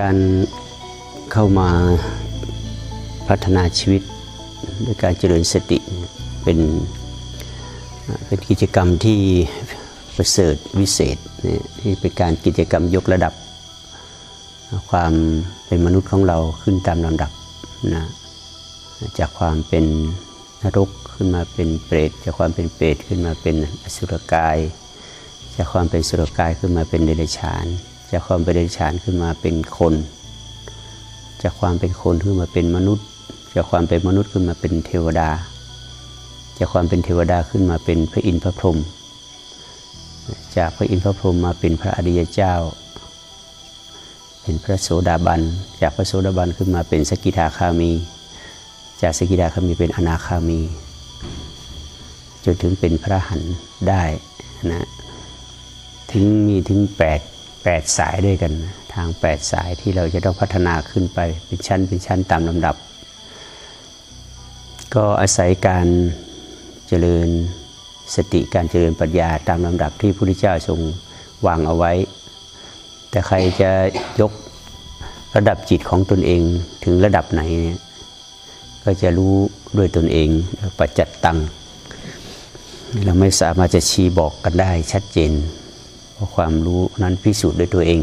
การเข้ามาพัฒนาชีวิตด้วยการเจริญสติเป็นเป็นกิจกรรมที่ประเสริฐวิเศษที่เป็นการกิจกรรมยกระดับ ความเป็นมนุษย์ของเราขึ้นตามลำดับนะจากความเป็นนรกขึ้นมาเป็นเปรตจากความเป็นเปรตขึ้นมาเป็นอสุรกาย จากความเป็นสุรกายขึ้นมาเป็นเดรัจฉาน จากความเป็นเดรัจฉานขึ้นมาเป็นคน จากความเป็นคนขึ้นมาเป็นมนุษย์ จากความเป็นมนุษย์ขึ้นมาเป็นเทวดา จากความเป็นเทวดาขึ้นมาเป็นพระอินทร์พระพรหมจากพระอินทร์พระพรหมมาเป็นพระอริยเจ้า เป็นพระโสดาบัน จากพระโสดาบันขึ้นมาเป็นสกิทาคามี จากสกิทาคามีเป็นอนาคามี จนถึงเป็นพระหันได้นะถึงมีถึง 8 8 สายด้วยกัน ทาง 8 สายที่เราจะต้องพัฒนาขึ้นไปเป็นชั้นเป็นชั้นตามลำดับ ก็อาศัยการเจริญสติการเจริญปัญญาตามลำดับที่พระพุทธเจ้าทรงวางเอาไว้ แต่ใครจะยกระดับจิตของตนเองถึงระดับไหนเนี่ยก็จะรู้ด้วยตนเองปัจจัดตัง เราไม่สามารถจะชี้บอกกันได้ชัดเจน ราะความรู้นั้นพิสูจน์ด้วยตัวเอง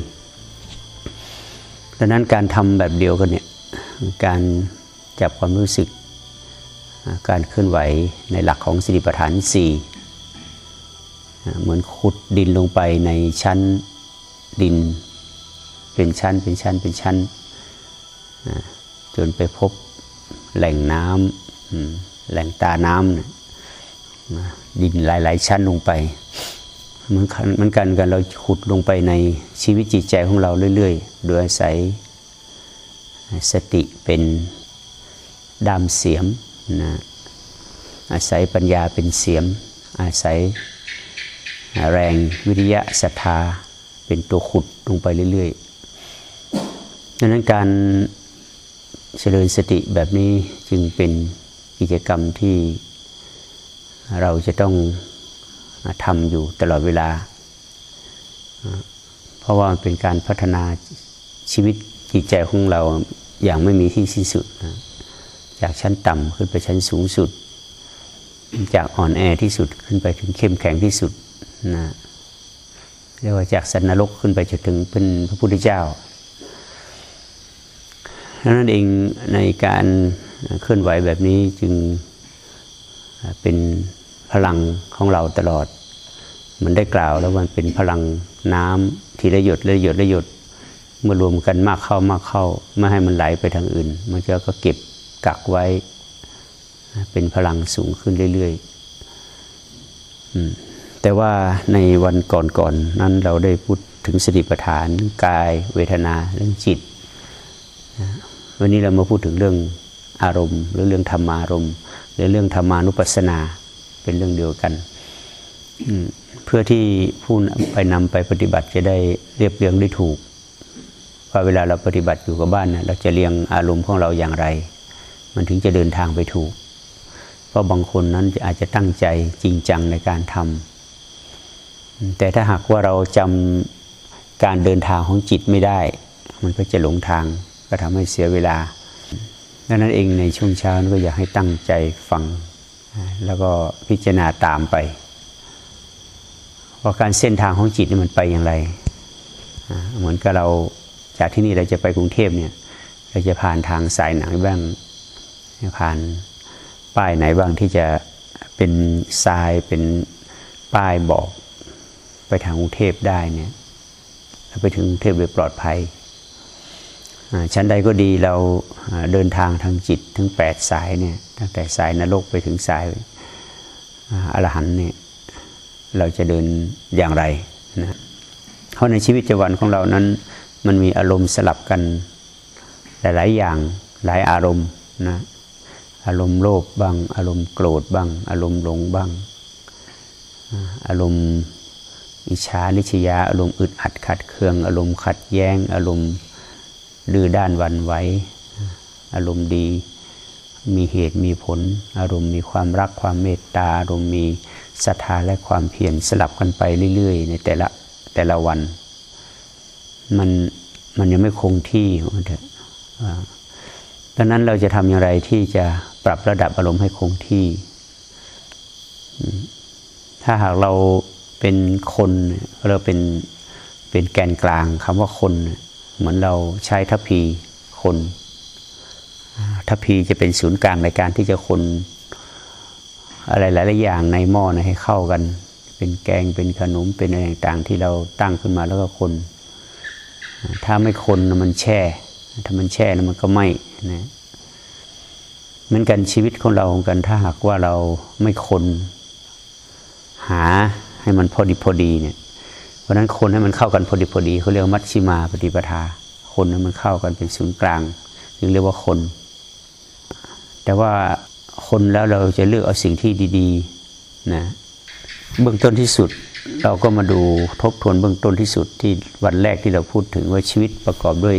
ดังนั้นการทำแบบเดียวกันเนี่ยการจับความรู้สึก การเคลื่อนไหวในหลักของสติปัฏฐานสี่เหมือนขุดดินลงไปในชั้นดิน เป็นชั้นเป็นชั้นเป็นชั้น จนไปพบแหล่งน้ำแหล่งตาน้ำดินหลาย ๆ ชั้นลงไป เหมือนเหมือนกันกันเราขุดลงไปในชีวิตจิตใจของเราเรื่อยๆ โดยอาศัยสติเป็นดามเสียมนะอาศัยปัญญาเป็นเสียม อาศัยแรงวิริยะศรัทธาเป็นตัวขุดลงไปเรื่อยๆดังนั้นการเจริญสติแบบนี้จึงเป็นกิจกรรมที่เราจะต้อง ทำอยู่ตลอดเวลา เพราะว่ามันเป็นการพัฒนาชีวิตจิตใจของเราอย่างไม่มีที่สิ้นสุดนะจากชั้นต่ำขึ้นไปชั้นสูงสุด จากอ่อนแอที่สุดขึ้นไปถึงเข้มแข็งที่สุดนะเรียกว่าจากสันนรกขึ้นไปจนถึงเป็นพระพุทธเจ้าดังนั้นเองในการเคลื่อนไหวแบบนี้จึงเป็นพลังของเราตลอด มันได้กล่าวแล้วมันเป็นพลังน้ำทีละหยดละหยดละหยดเมื่อรวมกันมากเข้ามากเข้า ไม่ให้มันไหลไปทางอื่น มันก็เก็บกักไว้ เป็นพลังสูงขึ้นเรื่อยๆแต่ว่าในวันก่อนๆนนั้นเราได้พูดถึงสติปัฏฐานกาย เวทนาเรื่องจิต วันนี้เรามาพูดถึงเรื่องอารมณ์ หรือเรื่องธรรมารมณ์ หรือเรื่องธรรมานุปัสสนาเป็นเรื่องเดียวกัน พื่อที่ผู้ไปนำไปปฏิบัติจะได้เรียบเรียงได้ถูกว่าเวลาเราปฏิบัติอยู่กับบ้านนะเราจะเรียงอารมณ์ของเราอย่างไร มันถึงจะเดินทางไปถูก เพราะบางคนนั้นอาจจะตั้งใจจริงจังในการทำแต่ถ้าหากว่าเราจำการเดินทางของจิตไม่ได้ มันก็จะหลงทางก็ทำให้เสียเวลาดังนั้นเองในช่วงเช้าก็อยากให้ตั้งใจฟัง แล้วก็พิจารณาตามไป ว่าการเส้นทางของจิตนี่มันไปอย่างไร เหมือนกับเราจากที่นี่เราจะไปกรุงเทพเนี่ยเราจะผ่านทางสายไหนบ้างผ่านป้ายไหนบ้างที่จะเป็นทรายเป็นป้ายบอกไปทางกรุงเทพได้เนี่ยไปถึงกรุงเทพโดยปลอดภัยชั้นใดก็ดีเราเดินทางทางจิตถึงแปดสายเนี่ยตั้งแต่สายนรกไปถึงสายอรหันเนี่ย เราจะเดินอย่างไรนะเพราะในชีวิตประจำวันของเรานั้น มันมีอารมณ์สลับกันหลาย ๆ อย่างหลายอารมณ์นะอารมณ์โลภบ้าง อารมณ์โกรธบ้าง อารมณ์หลงบ้าง อารมณ์อิจฉานิชยา อารมณ์อึดอัดขัดเคือง อารมณ์ขัดแย้ง อารมณ์ดื้อด้านวันไหวอารมณ์ดีมีเหตุมีผล อารมณ์มีความรักความเมตตาอารมณ์มี ศรัทธาและความเพียรสลับกันไปเรื่อยๆ ในแต่ละแต่ละวัน มันมันยังไม่คงที่มันเถอะดังนั้นเราจะทำอย่างไรที่จะปรับระดับอารมณ์ให้คงที่ ถ้าหากเราเป็นคนเราเป็นเป็นแกนกลางคำว่าคน เหมือนเราใช้ทัพพีคนทัพพีจะเป็นศูนย์กลางในการที่จะคน อะไรหลายๆอย่างในหม้อนะให้เข้ากัน เป็นแกงเป็นขนมเป็นอะไรต่างๆที่เราตั้งขึ้นมาแล้วก็คน ถ้าไม่คนมันแช่ ถ้ามันแช่แล้วมันก็ไหม้นะเหมือนกันชีวิตของเราของกันถ้าหากว่าเราไม่คนหาให้มันพอดีพอดีเนี่ยเพราะนั้นคนให้มันเข้ากันพอดีพอดีเขาเรียกมัชชิมาปฏิปทา คนให้มันเข้ากันเป็นศูนย์กลางจึงเรียกว่าคน แต่ว่า คนแล้วเราจะเลือกเอาสิ่งที่ดีๆนะเบื้องต้นที่สุดเราก็มาดูทบทวนเบื้องต้นที่สุดที่วันแรกที่เราพูดถึงว่าชีวิตประกอบด้วย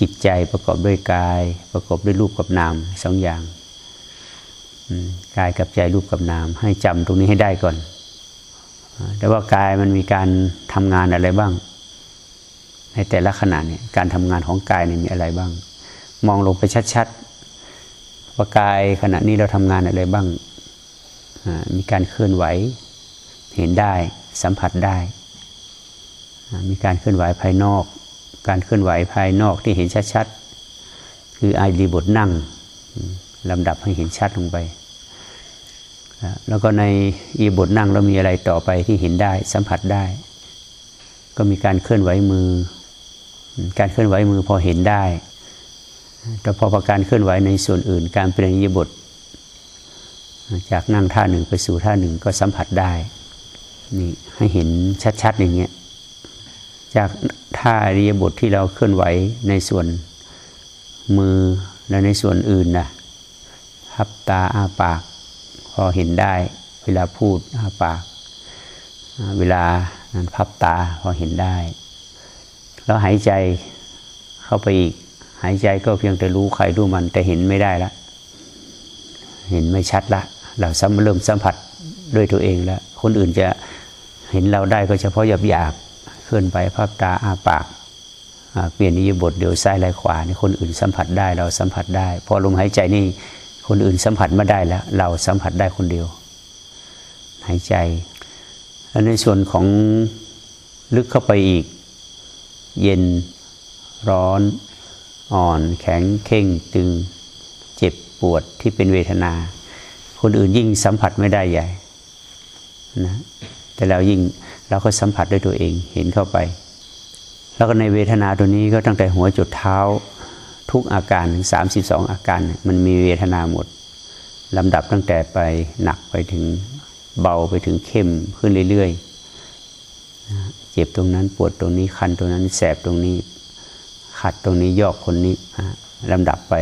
จิตใจประกอบด้วยกาย ประกอบด้วยรูปกับนามสองอย่างกายกับใจรูปกับนาม ให้จำตรงนี้ให้ได้ก่อนแต่ว่ากายมันมีการทำงานอะไรบ้าง ในแต่ละขณะเนี่ยการทำงานของกายเนี่ยมีอะไรบ้าง มองลงไปชัดๆ ว่ากายขณะนี้เราทำงานอะไรบ้าง มีการเคลื่อนไหวเห็นได้สัมผัสได้ มีการเคลื่อนไหวภายนอก การเคลื่อนไหวภายนอกที่เห็นชัดๆ คือไอรีบทนั่งลำดับให้เห็นชัดลงไป แล้วก็ในอีบทนั่งเรามีอะไรต่อไปที่เห็นได้สัมผัสได้ ก็มีการเคลื่อนไหวมือ การเคลื่อนไหวมือพอเห็นได้ แต่พอประการเคลื่อนไหวในส่วนอื่น การเปลี่ยนยีบท จากนั่งท่าหนึ่งไปสู่ท่าหนึ่งก็สัมผัสได้นี่ให้เห็นชัดๆอย่างเงี้ยจากท่าอริยบทที่เราเคลื่อนไหวในส่วนมือและในส่วนอื่นนะพับตาอ้าปาก พอเห็นได้ เวลาพูดอ้าปาก เวลานั้นพับตาพอเห็นได้ แล้วหายใจเข้าไปอีก หายใจก็เพียงแต่รู้ใครรู้มัน แต่เห็นไม่ได้ละ เห็นไม่ชัดละ เราเริ่มสัมผัสด้วยตัวเองแล้ว คนอื่นจะเห็นเราได้ก็เฉพาะหยาบหยาบเคลื่อนไปภาพตาอาปากเปลี่ยนนิยบทเดี๋ยวซ้ายไหลขวานี่คนอื่นสัมผัสได้เราสัมผัสได้ พอลมหายใจนี่คนอื่นสัมผัสไม่ได้แล้ว เราสัมผัสได้คนเดียว หายใจแล้วในส่วนของลึกเข้าไปอีก เย็นร้อน อ่อนแข็งเข่งตึงเจ็บปวดที่เป็นเวทนา คนอื่นยิ่งสัมผัสไม่ได้ใหญ่นะแต่เรายิ่งเราก็สัมผัสด้วยตัวเองเห็นเข้าไป แล้วก็ในเวทนาตัวนี้ก็ตั้งแต่หัวจุดเท้าทุกอาการถึงสามสิบสองอาการ มันมีเวทนาหมดลำดับตั้งแต่ไปหนักไปถึงเบาไปถึงเข้มขึ้นเรื่อยๆเจ็บตรงนั้นปวดตรงนี้คันตรงนั้นแสบตรงนี้ ขัดตรงนี้ยอกคนนี้ลำดับไป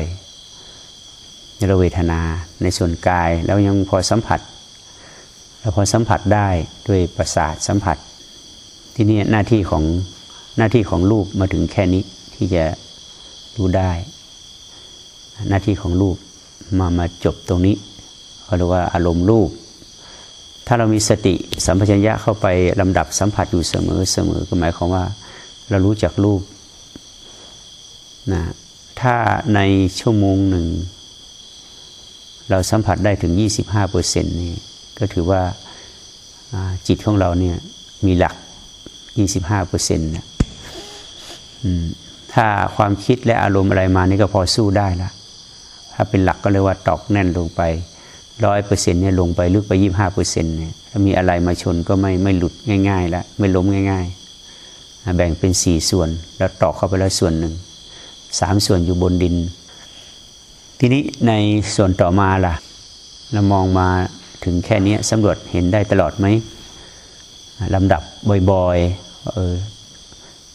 ในเวทนาในส่วนกายแล้วยังพอสัมผัสเราพอสัมผัสได้ด้วยประสาทสัมผัส ที่นี่หน้าที่ของหน้าที่ของรูปมาถึงแค่นี้ที่จะรู้ได้ หน้าที่ของรูปมามาจบตรงนี้เขาเรียกว่าอารมณ์รูป ถ้าเรามีสติสัมปชัญญะเข้าไปลำดับสัมผัสอยู่เสมอเสมอก็หมายความว่า เรารู้จักรูป นะถ้าในชั่วโมงหนึ่ง เราสัมผัสได้ถึง 25เปอร์เซ็นต์นี่ก็ถือว่าจิตของเราเนี่ยมีหลัก 25เปอร์เซ็นต์นะถ้าความคิดและอารมณ์อะไรมานี่ก็พอสู้ได้ละถ้าเป็นหลักก็เรียกว่าตอกแน่นลงไปร้อยเปอร์เซ็นต์เนี่ยลงไปลึกไปยี่ห้าเปอร์เซ็นต์เนี่ยถ้ามีอะไรมาชนก็ไม่ไม่หลุดง่ายๆแล้วไม่ล้มง่าย ๆ แบ่งเป็นสี่ส่วน แล้วตอกเข้าไปแล้วส่วนหนึ่ง สามส่วนอยู่บนดิน ทีนี้ในส่วนต่อมาล่ะ เรามองมาถึงแค่นี้สำรวจเห็นได้ตลอดไหมลำดับบ่อยๆเออ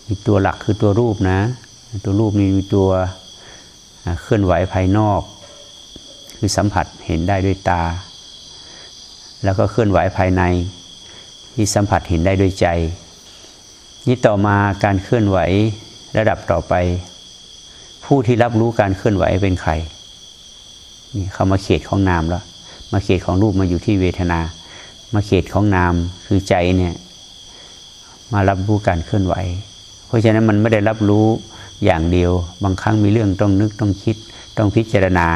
มีตัวหลักคือตัวรูปนะ ตัวรูปนี้มีตัวเคลื่อนไหวภายนอก คือสัมผัสเห็นได้ด้วยตา แล้วก็เคลื่อนไหวภายใน ที่สัมผัสเห็นได้ด้วยใจ นี่ต่อมาการเคลื่อนไหวระดับต่อไป ผู้ที่รับรู้การเคลื่อนไหวเป็นใครนี่เขามาเขตของนามแล้ว มาเขตของรูปมาอยู่ที่เวทนา มาเขตของนามคือใจเนี่ยมารับรู้การเคลื่อนไหว เพราะฉะนั้นมันไม่ได้รับรู้อย่างเดียว บางครั้งมีเรื่องต้องนึกต้องคิด ต้องพิจารณา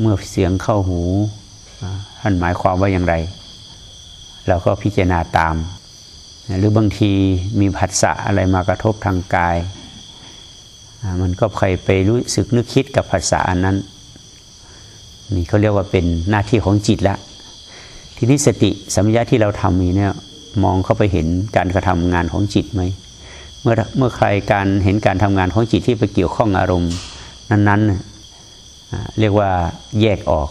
เมื่อเสียงเข้าหูท่านหมายความว่าอย่างไร เราก็พิจารณาตาม หรือบางทีมีผัสสะอะไรมากระทบทางกาย มันก็ใครไปรู้สึกนึกคิดกับผัสสะอันนั้น นี่เขาเรียกว่าเป็นหน้าที่ของจิตละ ทีนี้สติสัมยาที่เราทำนี้เนี่ยมองเข้าไปเห็นการกระทำงานของจิตไหมเมื่อเมื่อใครการเห็นการทำงานของจิตที่ไปเกี่ยวข้องอารมณ์นั้นๆ เรียกว่าแยกออก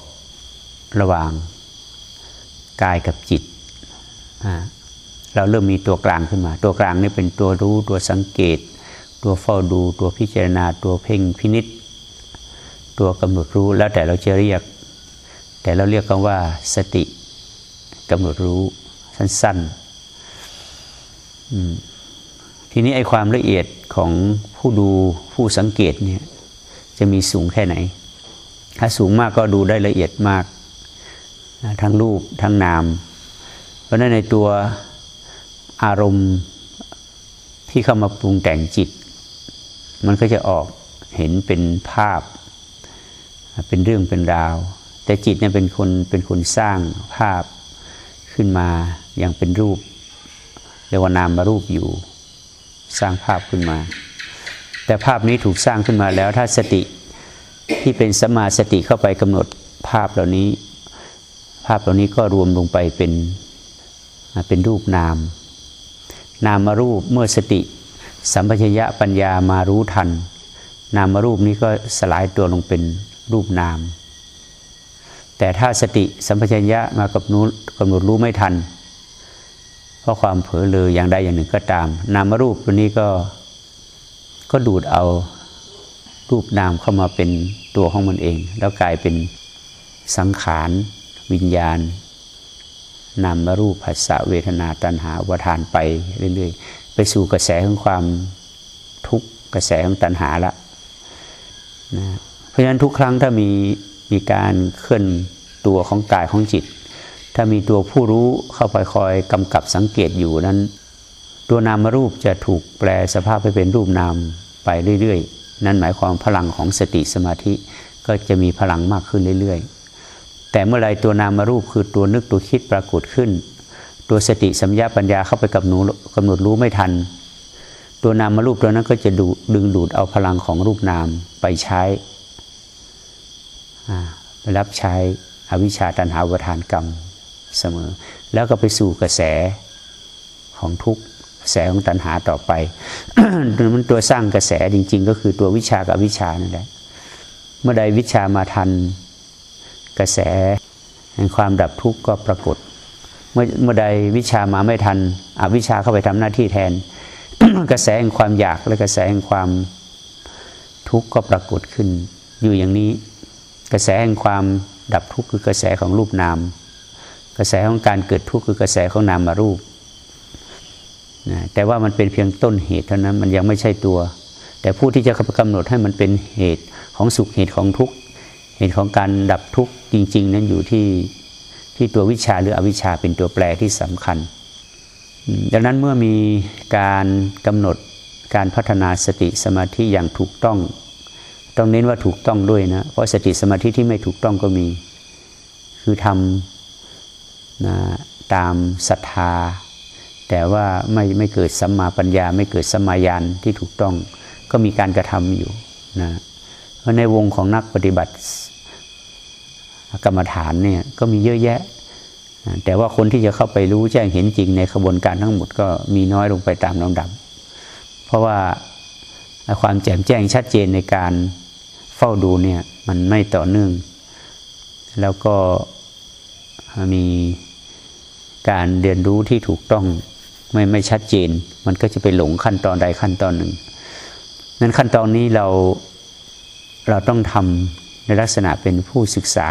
ระหว่างกายกับจิต เราเริ่มมีตัวกลางขึ้นมา ตัวกลางนี่เป็นตัวรู้ตัวสังเกต ตัวเฝ้าดูตัวพิจารณาตัวเพ่งพินิษตัวกำหนดรู้แล้วแต่เราจะเรียก แต่เราเรียกกันว่าสติกำหนดรู้สั้นๆทีนี้ไอ้ความละเอียดของผู้ดูผู้สังเกตเนี่ยจะมีสูงแค่ไหน ถ้าสูงมากก็ดูได้ละเอียดมาก ทั้งรูปทั้งนาม เพราะนั้นในตัวอารมณ์ที่เข้ามาปรุงแต่งจิต มันก็จะออกเห็นเป็นภาพ เป็นเรื่องเป็นราว แต่จิตเนี่ยเป็นคนเป็นคนสร้างภาพขึ้นมาอย่างเป็นรูปเรียกว่านามารูปอยู่ สร้างภาพขึ้นมา แต่ภาพนี้ถูกสร้างขึ้นมาแล้วถ้าสติที่เป็นสมาสติเข้าไปกำหนดภาพเหล่านี้ ภาพเหล่านี้ก็รวมลงไปเป็นเป็นรูปนาม นามารูปเมื่อสติ สัมปชัญญะปัญญามารู้ทัน นามรูปนี้ก็สลายตัวลงเป็นรูปนาม แต่ถ้าสติสัมปชัญญะมากับนู้กำหนดรู้ไม่ทัน เพราะความเผลอเลยอย่างใดอย่างหนึ่งก็ตาม นามรูปตัวนี้ก็ก็ดูดเอารูปนามเข้ามาเป็นตัวของมันเอง แล้วกลายเป็นสังขารวิญญาณนามรูปภาษาเวทนาตัณหาวทานไปเรื่อยๆ ไปสู่กระแสของความทุกข์กระแสของตัณหาละนะเพราะฉะนั้นทุกครั้งถ้ามีมีการเคลื่อนตัวของกายของจิต ถ้ามีตัวผู้รู้เข้าไปคอยกำกับสังเกตอยู่นั้น ตัวนามรูปจะถูกแปลสภาพไปเป็นรูปนามไปเรื่อยๆ นั่นหมายความพลังของสติสมาธิก็จะมีพลังมากขึ้นเรื่อยๆ แต่เมื่อไรตัวนามรูปคือตัวนึกตัวคิดปรากฏขึ้น ตัวสติสัมยาปัญญาเข้าไปกับหนูกำหนดรู้ไม่ทัน ตัวนามารูปตัวนั้นก็จะดูดึงดูดเอาพลังของรูปนามไปใช้ไปรับใช้อวิชชาตันหาวทานกรรมเสมอ แล้วก็ไปสู่กระแสของทุกกระแสของตันหาต่อไปมันตัวสร้างกระแสจริง ๆ ก็คือตัววิชากับวิชานั่นแหละเมื่อใดวิชามาทัน กระแสแห่งความดับทุกข์ก็ปรากฏ มื่อเมื่อใดวิชามาไม่ทันอวิชาเข้าไปทำหน้าที่แทน กระแสแห่งความอยากและกระแสแห่งความทุกข์ก็ปรากฏขึ้น อยู่อย่างนี้ กระแสแห่งความดับทุกข์คือกระแสของรูปนาม กระแสของการเกิดทุกข์คือกระแสของนามารูปนะแต่ว่ามันเป็นเพียงต้นเหตุเท่านั้นมันยังไม่ใช่ตัว แต่ผู้ที่จะกำหนดให้มันเป็นเหตุของสุขเหตุของทุกข์เหตุของการดับทุกข์จริง ๆ นั้นอยู่ที่ ที่ตัววิชาหรืออวิชาเป็นตัวแปรที่สำคัญ ดังนั้นเมื่อมีการกำหนดการพัฒนาสติสมาธิอย่างถูกต้องต้องเน้นว่าถูกต้องด้วยนะ เพราะสติสมาธิที่ไม่ถูกต้องก็มี คือทำนะตามศรัทธา แต่ว่าไม่ไม่เกิดสัมมาปัญญา ไม่เกิดสัมมาญาณที่ถูกต้อง ก็มีการกระทำอยู่นะเพราะในวงของนักปฏิบัติ กรรมฐานเนี่ยก็มีเยอะแยะ แต่ว่าคนที่จะเข้าไปรู้แจ้งเห็นจริงในขบวนการทั้งหมดก็มีน้อยลงไปตามลำดับ เพราะว่าความแจ่มแจ้งชัดเจนในการเฝ้าดูเนี่ยมันไม่ต่อเนื่อง แล้วก็มีการเรียนรู้ที่ถูกต้องไม่ไม่ชัดเจน มันก็จะไปหลงขั้นตอนใดขั้นตอนหนึ่งนั้นขั้นตอนนี้เราเราต้องทำในลักษณะเป็นผู้ศึกษา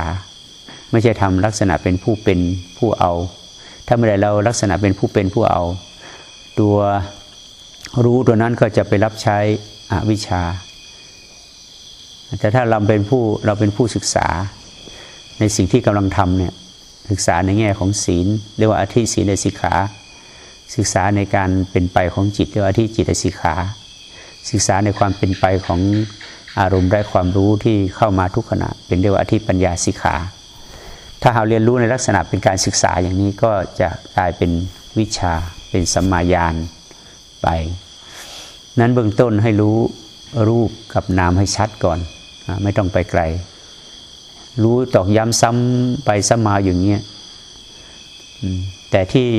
ไม่ใช่ทำลักษณะเป็นผู้เป็นผู้เอา ถ้าเมื่อไรเราลักษณะเป็นผู้เป็นผู้เอา ตัวรู้ตัวนั้นก็จะไปรับใช้อวิชชา แต่ถ้าเราเป็นผู้เราเป็นผู้ศึกษาในสิ่งที่กำลังทำเนี่ยศึกษาในแง่ของศีลเรียกว่าอธิศีลในสิกขา ศึกษาในการเป็นไปของจิตเรียกว่าที่จิตสิกขา ศึกษาในความเป็นไปของอารมณ์ได้ความรู้ที่เข้ามาทุกขณะ เป็นเรียกว่าที่ปัญญาสิกขา ถ้าเราเรียนรู้ในลักษณะเป็นการศึกษาอย่างนี้ก็จะกลายเป็นวิชาเป็นสัมมาญาณไป นั้นเบื้องต้นให้รู้รูปกับนามให้ชัดก่อน ไม่ต้องไปไกล รู้ตอกย้ำซ้ำไปซ้ำมาอย่างเงี้ยแต่ที่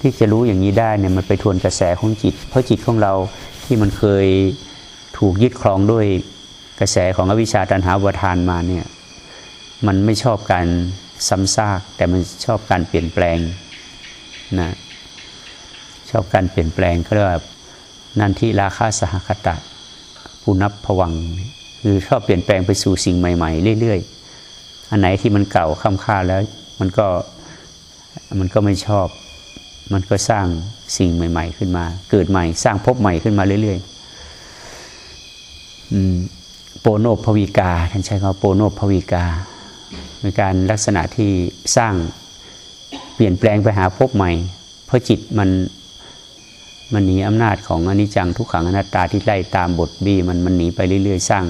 ที่จะรู้อย่างนี้ได้เนี่ยมันไปทวนกระแสของจิต เพราะจิตของเราที่มันเคยถูกยึดครองด้วยกระแสของอวิชชาตันหาวทานมาเนี่ย มันไม่ชอบการซ้ำซาก แต่มันชอบการเปลี่ยนแปลงนะชอบการเปลี่ยนแปลงเขาเรียกว่านันทิราคาสหคตะผู้นับผวังคือชอบเปลี่ยนแปลงไปสู่สิ่งใหม่ ๆ เรื่อยๆ อันไหนที่มันเก่าค่ำค่าแล้ว มันก็มันก็ไม่ชอบ มันก็สร้างสิ่งใหม่ ๆ ขึ้นมา เกิดใหม่ สร้างภพใหม่ขึ้นมาเรื่อยๆโปโนภวิกาท่านใช้คำโปโนภวิกา เป็นการลักษณะที่สร้างเปลี่ยนแปลงไปหาภพใหม่ เพราะจิตมันมันหนีอำนาจของอนิจจังทุกขังอนัตตาที่ไล่ตามบทบีมันมันหนีไปเรื่อยๆ สร้าง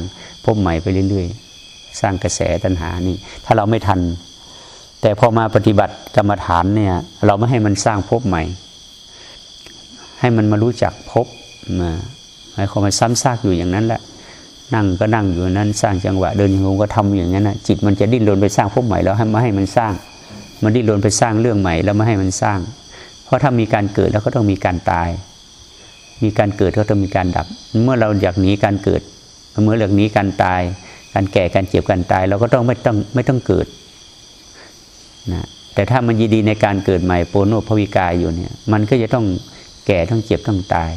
ภพใหม่ไปเรื่อยๆ สร้างกระแสตัณหานี่ ถ้าเราไม่ทัน แต่พอมาปฏิบัติกรรมฐานเนี่ย เราไม่ให้มันสร้างภพใหม่ ให้มันมารู้จักภพมาให้ความมันซ้ำซากอยู่อย่างนั้นแหละ นั่งก็นั่งอยู่นั้นสร้างจังหวะเดินโยงก็ทำอย่างนั้นนะจิตมันจะดิ้นรนไปสร้างภพใหม่แล้วให้มาให้มันสร้าง มันดิ้นรนไปสร้างเรื่องใหม่แล้วไม่ให้มันสร้าง เพราะถ้ามีการเกิดแล้วก็ต้องมีการตาย มีการเกิดก็ต้องมีการดับ เมื่อเราอยากหนีการเกิด เมื่อเรื่องนี้การตาย การแก่การเจ็บการตาย เราก็ต้องไม่ต้องไม่ต้องเกิดนะแต่ถ้ามันยินดีในการเกิดใหม่โปโนภวิกายอยู่เนี่ยมันก็จะต้องแก่ต้องเจ็บต้องตาย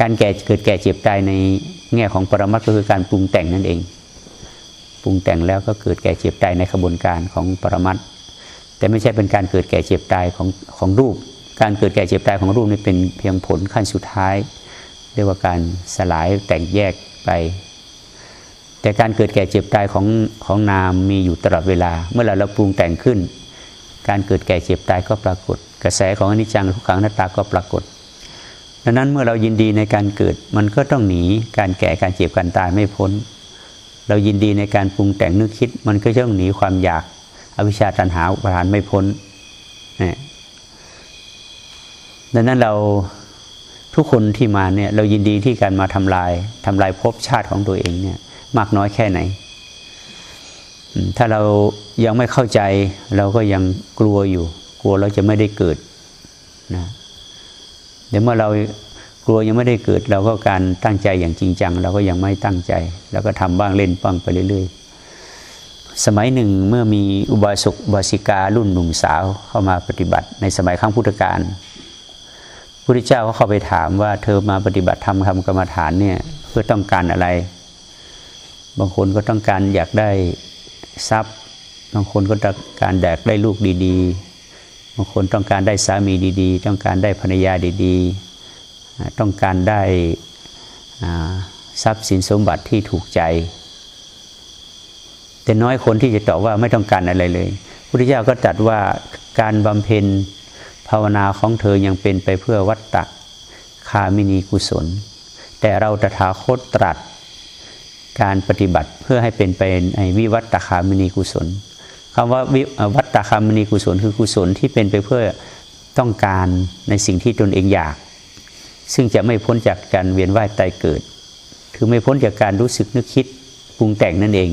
การแก่เกิดแก่เจ็บตายใน แง่ของปรมัตก็คือการปรุงแต่งนั่นเอง ปรุงแต่งแล้วก็เกิดแก่เจ็บตายในขบวนการของปรมัตแต่ไม่ใช่เป็นการเกิดแก่เจ็บตายของของรูป การเกิดแก่เจ็บตายของรูปนี่เป็นเพียงผลขั้นสุดท้าย เรียกว่าการสลายแตกแยกไป แต่การเกิดแก่เจ็บตายของของนามมีอยู่ตลอดเวลา เมื่อเราเราปรุงแต่งขึ้น การเกิดแก่เจ็บตายก็ปรากฏ กระแสของอนิจจังทุกขังนัตตาก็ปรากฏ ดังนั้นเมื่อเรายินดีในการเกิด มันก็ต้องหนีการแก่การเจ็บการตายไม่พ้น เรายินดีในการปรุงแต่งนึกคิด มันก็ต้องหนีความอยากอวิชชาตันหาอุปทานไม่พ้นดังนั้นเราทุกคนที่มาเนี่ยเรายินดีที่การมาทำลายทำลายภพชาติของตัวเองเนี่ยมากน้อยแค่ไหน ถ้าเรายังไม่เข้าใจเราก็ยังกลัวอยู่ กลัวเราจะไม่ได้เกิดนะ เดี๋ยวเมื่อเรากลัวยังไม่ได้เกิด เราก็การตั้งใจอย่างจริงจัง เราก็ยังไม่ตั้งใจแล้วก็ทำบ้างเล่นบ้างไปเรื่อย ๆ สมัยหนึ่งเมื่อมีอุบาสกบาสิการุ่นหนุ่มสาวเข้ามาปฏิบัติ ในสมัยครั้งพุทธกาลพุทธเจ้าก็เข้าไปถามว่าเธอมาปฏิบัติธรรมทำกรรมฐานเนี่ยเพื่อต้องการอะไร บางคนก็ต้องการอยากได้ทรัพย์ บางคนก็ต้องการแดกได้ลูกดี ๆ บางคนต้องการได้สามีดีๆ ต้องการได้ภรรยาดีๆ ต้องการได้ทรัพย์สินสมบัติที่ถูกใจ แต่น้อยคนที่จะตอบว่าไม่ต้องการอะไรเลยพุทธเจ้าก็ตรัสว่าการบำเพ็ญภาวนาของเธอยังเป็นไปเพื่อวัตตะคามินีกุศล แต่เราตถาคตตรัสการปฏิบัติเพื่อให้เป็นไปในวิวัตตคามินีกุศล คำว่าวิวัตตคามินีกุศลคือกุศลที่เป็นไปเพื่อต้องการในสิ่งที่ตนเองอยาก ซึ่งจะไม่พ้นจากการเวียนว่ายตายเกิด คือไม่พ้นจากการรู้สึกนึกคิดปรุงแต่งนั่นเอง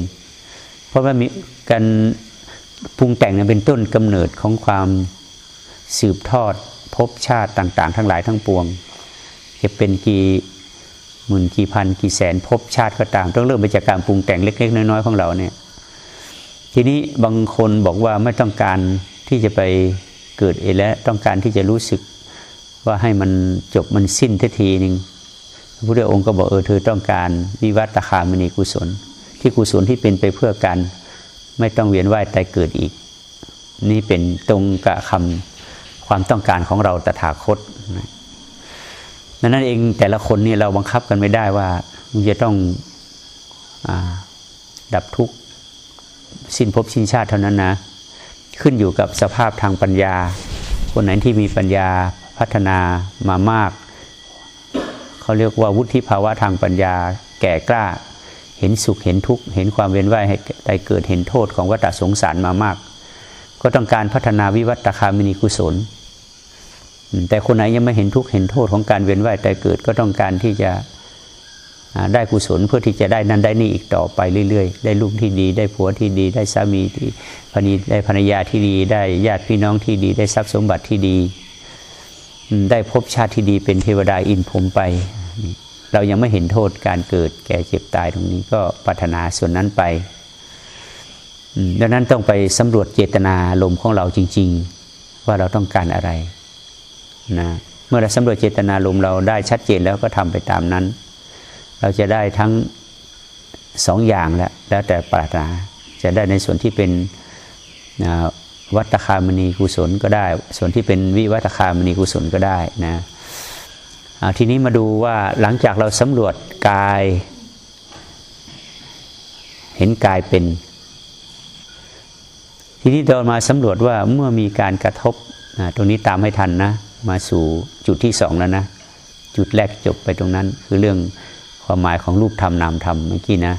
เพราะว่ามีการปรุงแต่งนั้นเป็นต้นกำเนิดของความสืบทอดภพชาติต่าง ๆ ทั้งหลายทั้งปวง จะเป็นกี่หมื่นกี่พันกี่แสนภพชาติก็ตาม ต้องเริ่มไปจากการปรุงแต่งเล็ก ๆ น้อยๆของเราเนี่ย ทีนี้บางคนบอกว่าไม่ต้องการที่จะไปเกิดเองแล้วต้องการที่จะรู้สึกว่าให้มันจบมันสิ้นทีทีหนึ่งพระพุทธองค์ก็บอกเออเธอต้องการวิวัตคามณีกุศล ที่กุศลที่เป็นไปเพื่อการไม่ต้องเวียนว่ายตายเกิดอีก นี่เป็นตรงกับคำความต้องการของเราตถาคตนั้นเองแต่ละคนนี่เราบังคับกันไม่ได้ว่ามึงจะต้องอดับทุกข์ สิ้นภพสิ้นชาติเท่านั้นนะ ขึ้นอยู่กับสภาพทางปัญญา คนไหนที่มีปัญญาพัฒนามามาก เขาเรียกว่าวุฒิภาวะทางปัญญาแก่กล้า เห็นสุขเห็นทุกข์เห็นความเวียนว่ายให้ได้เกิดเห็นโทษของวัฏสงสารมามาก ก็ต้องการพัฒนาวิวัตคามินีกุศล แต่คนไหนยังไม่เห็นทุกข์เห็นโทษของการเวียนว่ายแต่เกิดก็ต้องการที่จะ ได้กุศลเพื่อที่จะได้นั้นได้นี่อีกต่อไปเรื่อยๆ ได้ลูกที่ดี ได้ผัวที่ดี ได้สามีที่พนีได้ภรรยาที่ดี ได้ญาติพี่น้องที่ดี ได้ทรัพย์สมบัติที่ดี ได้พบชาติที่ดีเป็นเทวดาอินพรมไป เรายังไม่เห็นโทษการเกิดแก่เจ็บตายตรงนี้ก็พัฒนาส่วนนั้นไปดังนั้นต้องไปสำรวจเจตนาลมของเราจริง ๆ ว่าเราต้องการอะไรนะเมื่อเราสำรวจเจตนาลมเราได้ชัดเจนแล้วก็ทำไปตามนั้น เราจะได้ทั้งสองอย่างแล้วแล้วแต่ปรารถนาจะได้ในส่วนที่เป็นวัตคามณีกุศลก็ได้ ส่วนที่เป็นวิวัตคามณีกุศลก็ได้นะทีนี้มาดูว่าหลังจากเราสำรวจกาย เห็นกายเป็น ทีนี้เรามาสำรวจว่าเมื่อมีการกระทบตรงนี้ตามให้ทันนะ มาสู่จุดที่สองแล้วนะ จุดแรกจบไปตรงนั้นคือเรื่อง ความหมายของรูปธรรมนามธรรมเมื่อกี้นะ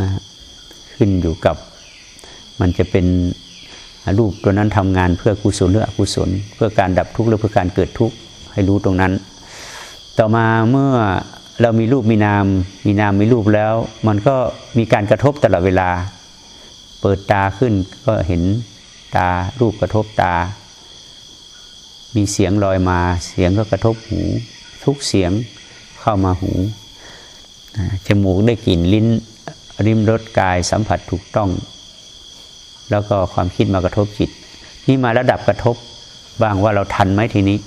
นะขึ้นอยู่กับมันจะเป็นรูปตัวนั้นทำงานเพื่อกุศลหรืออกุศล เพื่อการดับทุกข์หรือเพื่อการเกิดทุกข์ให้รู้ตรงนั้น ต่อมาเมื่อเรามีรูปมีนาม มีนามมีรูปแล้ว มันก็มีการกระทบตลอดเวลา เปิดตาขึ้นก็เห็นตารูปกระทบตา มีเสียงลอยมา เสียงก็กระทบหู ทุกเสียง เข้ามาหูจมูกได้กลิ่นลิ้นริมรสกายสัมผัสถูกต้อง แล้วก็ความคิดมากระทบจิต นี่มาระดับกระทบบ้างว่าเราทันไหมทีนี้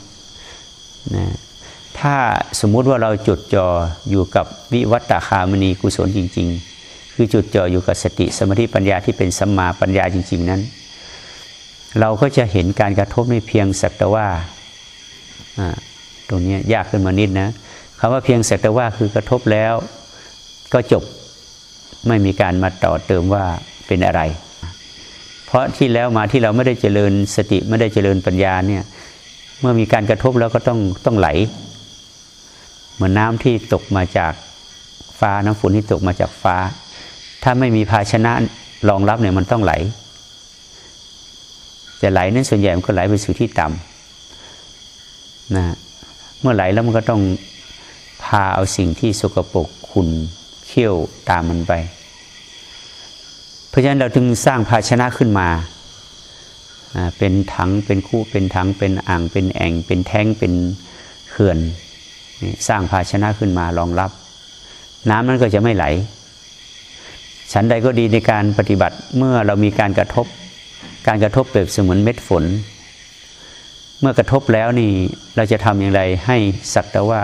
นะถ้าสมมุติว่าเราจุดจ่ออยู่กับวิวัตคามณีกุศลจริง ๆ คือจุดจ่ออยู่กับสติสมาธิปัญญาที่เป็นสัมมาปัญญาจริง ๆ นั้น เราก็จะเห็นการกระทบในเพียงสักแต่ว่าตรงนี้ยากขึ้นมานิดนะ คำว่าเพียงสักแต่ว่าคือกระทบแล้วก็จบไม่มีการมาต่อเติมว่าเป็นอะไร เพราะที่แล้วมาที่เราไม่ได้เจริญสติไม่ได้เจริญปัญญาเนี่ยเมื่อมีการกระทบแล้วก็ต้องต้องไหล เหมือนน้ำที่ตกมาจากฟ้าน้ำฝนที่ตกมาจากฟ้า ถ้าไม่มีภาชนะรองรับเนี่ยมันต้องไหล แต่ไหลนั้นส่วนใหญ่มันก็ไหลไปสู่ที่ต่ำนะเมื่อไหลแล้วมันก็ต้องาเอาสิ่งที่สกปรกขุนเขี้ยวตามมันไป เพราะฉะนั้นเราจึงสร้างภาชนะขึ้นมา เป็นถังเป็นคู่เป็นถังเป็นอ่างเป็นแอ่งเป็นแท้งเป็นเขื่อน สร้างภาชนะขึ้นมารองรับ น้ำนั้นก็จะไม่ไหล ฉันใดก็ดีในการปฏิบัติเมื่อเรามีการกระทบ การกระทบเปรียบเสมือนเม็ดฝน เมื่อกระทบแล้วนี่เราจะทำอย่างไรให้สักแต่ว่า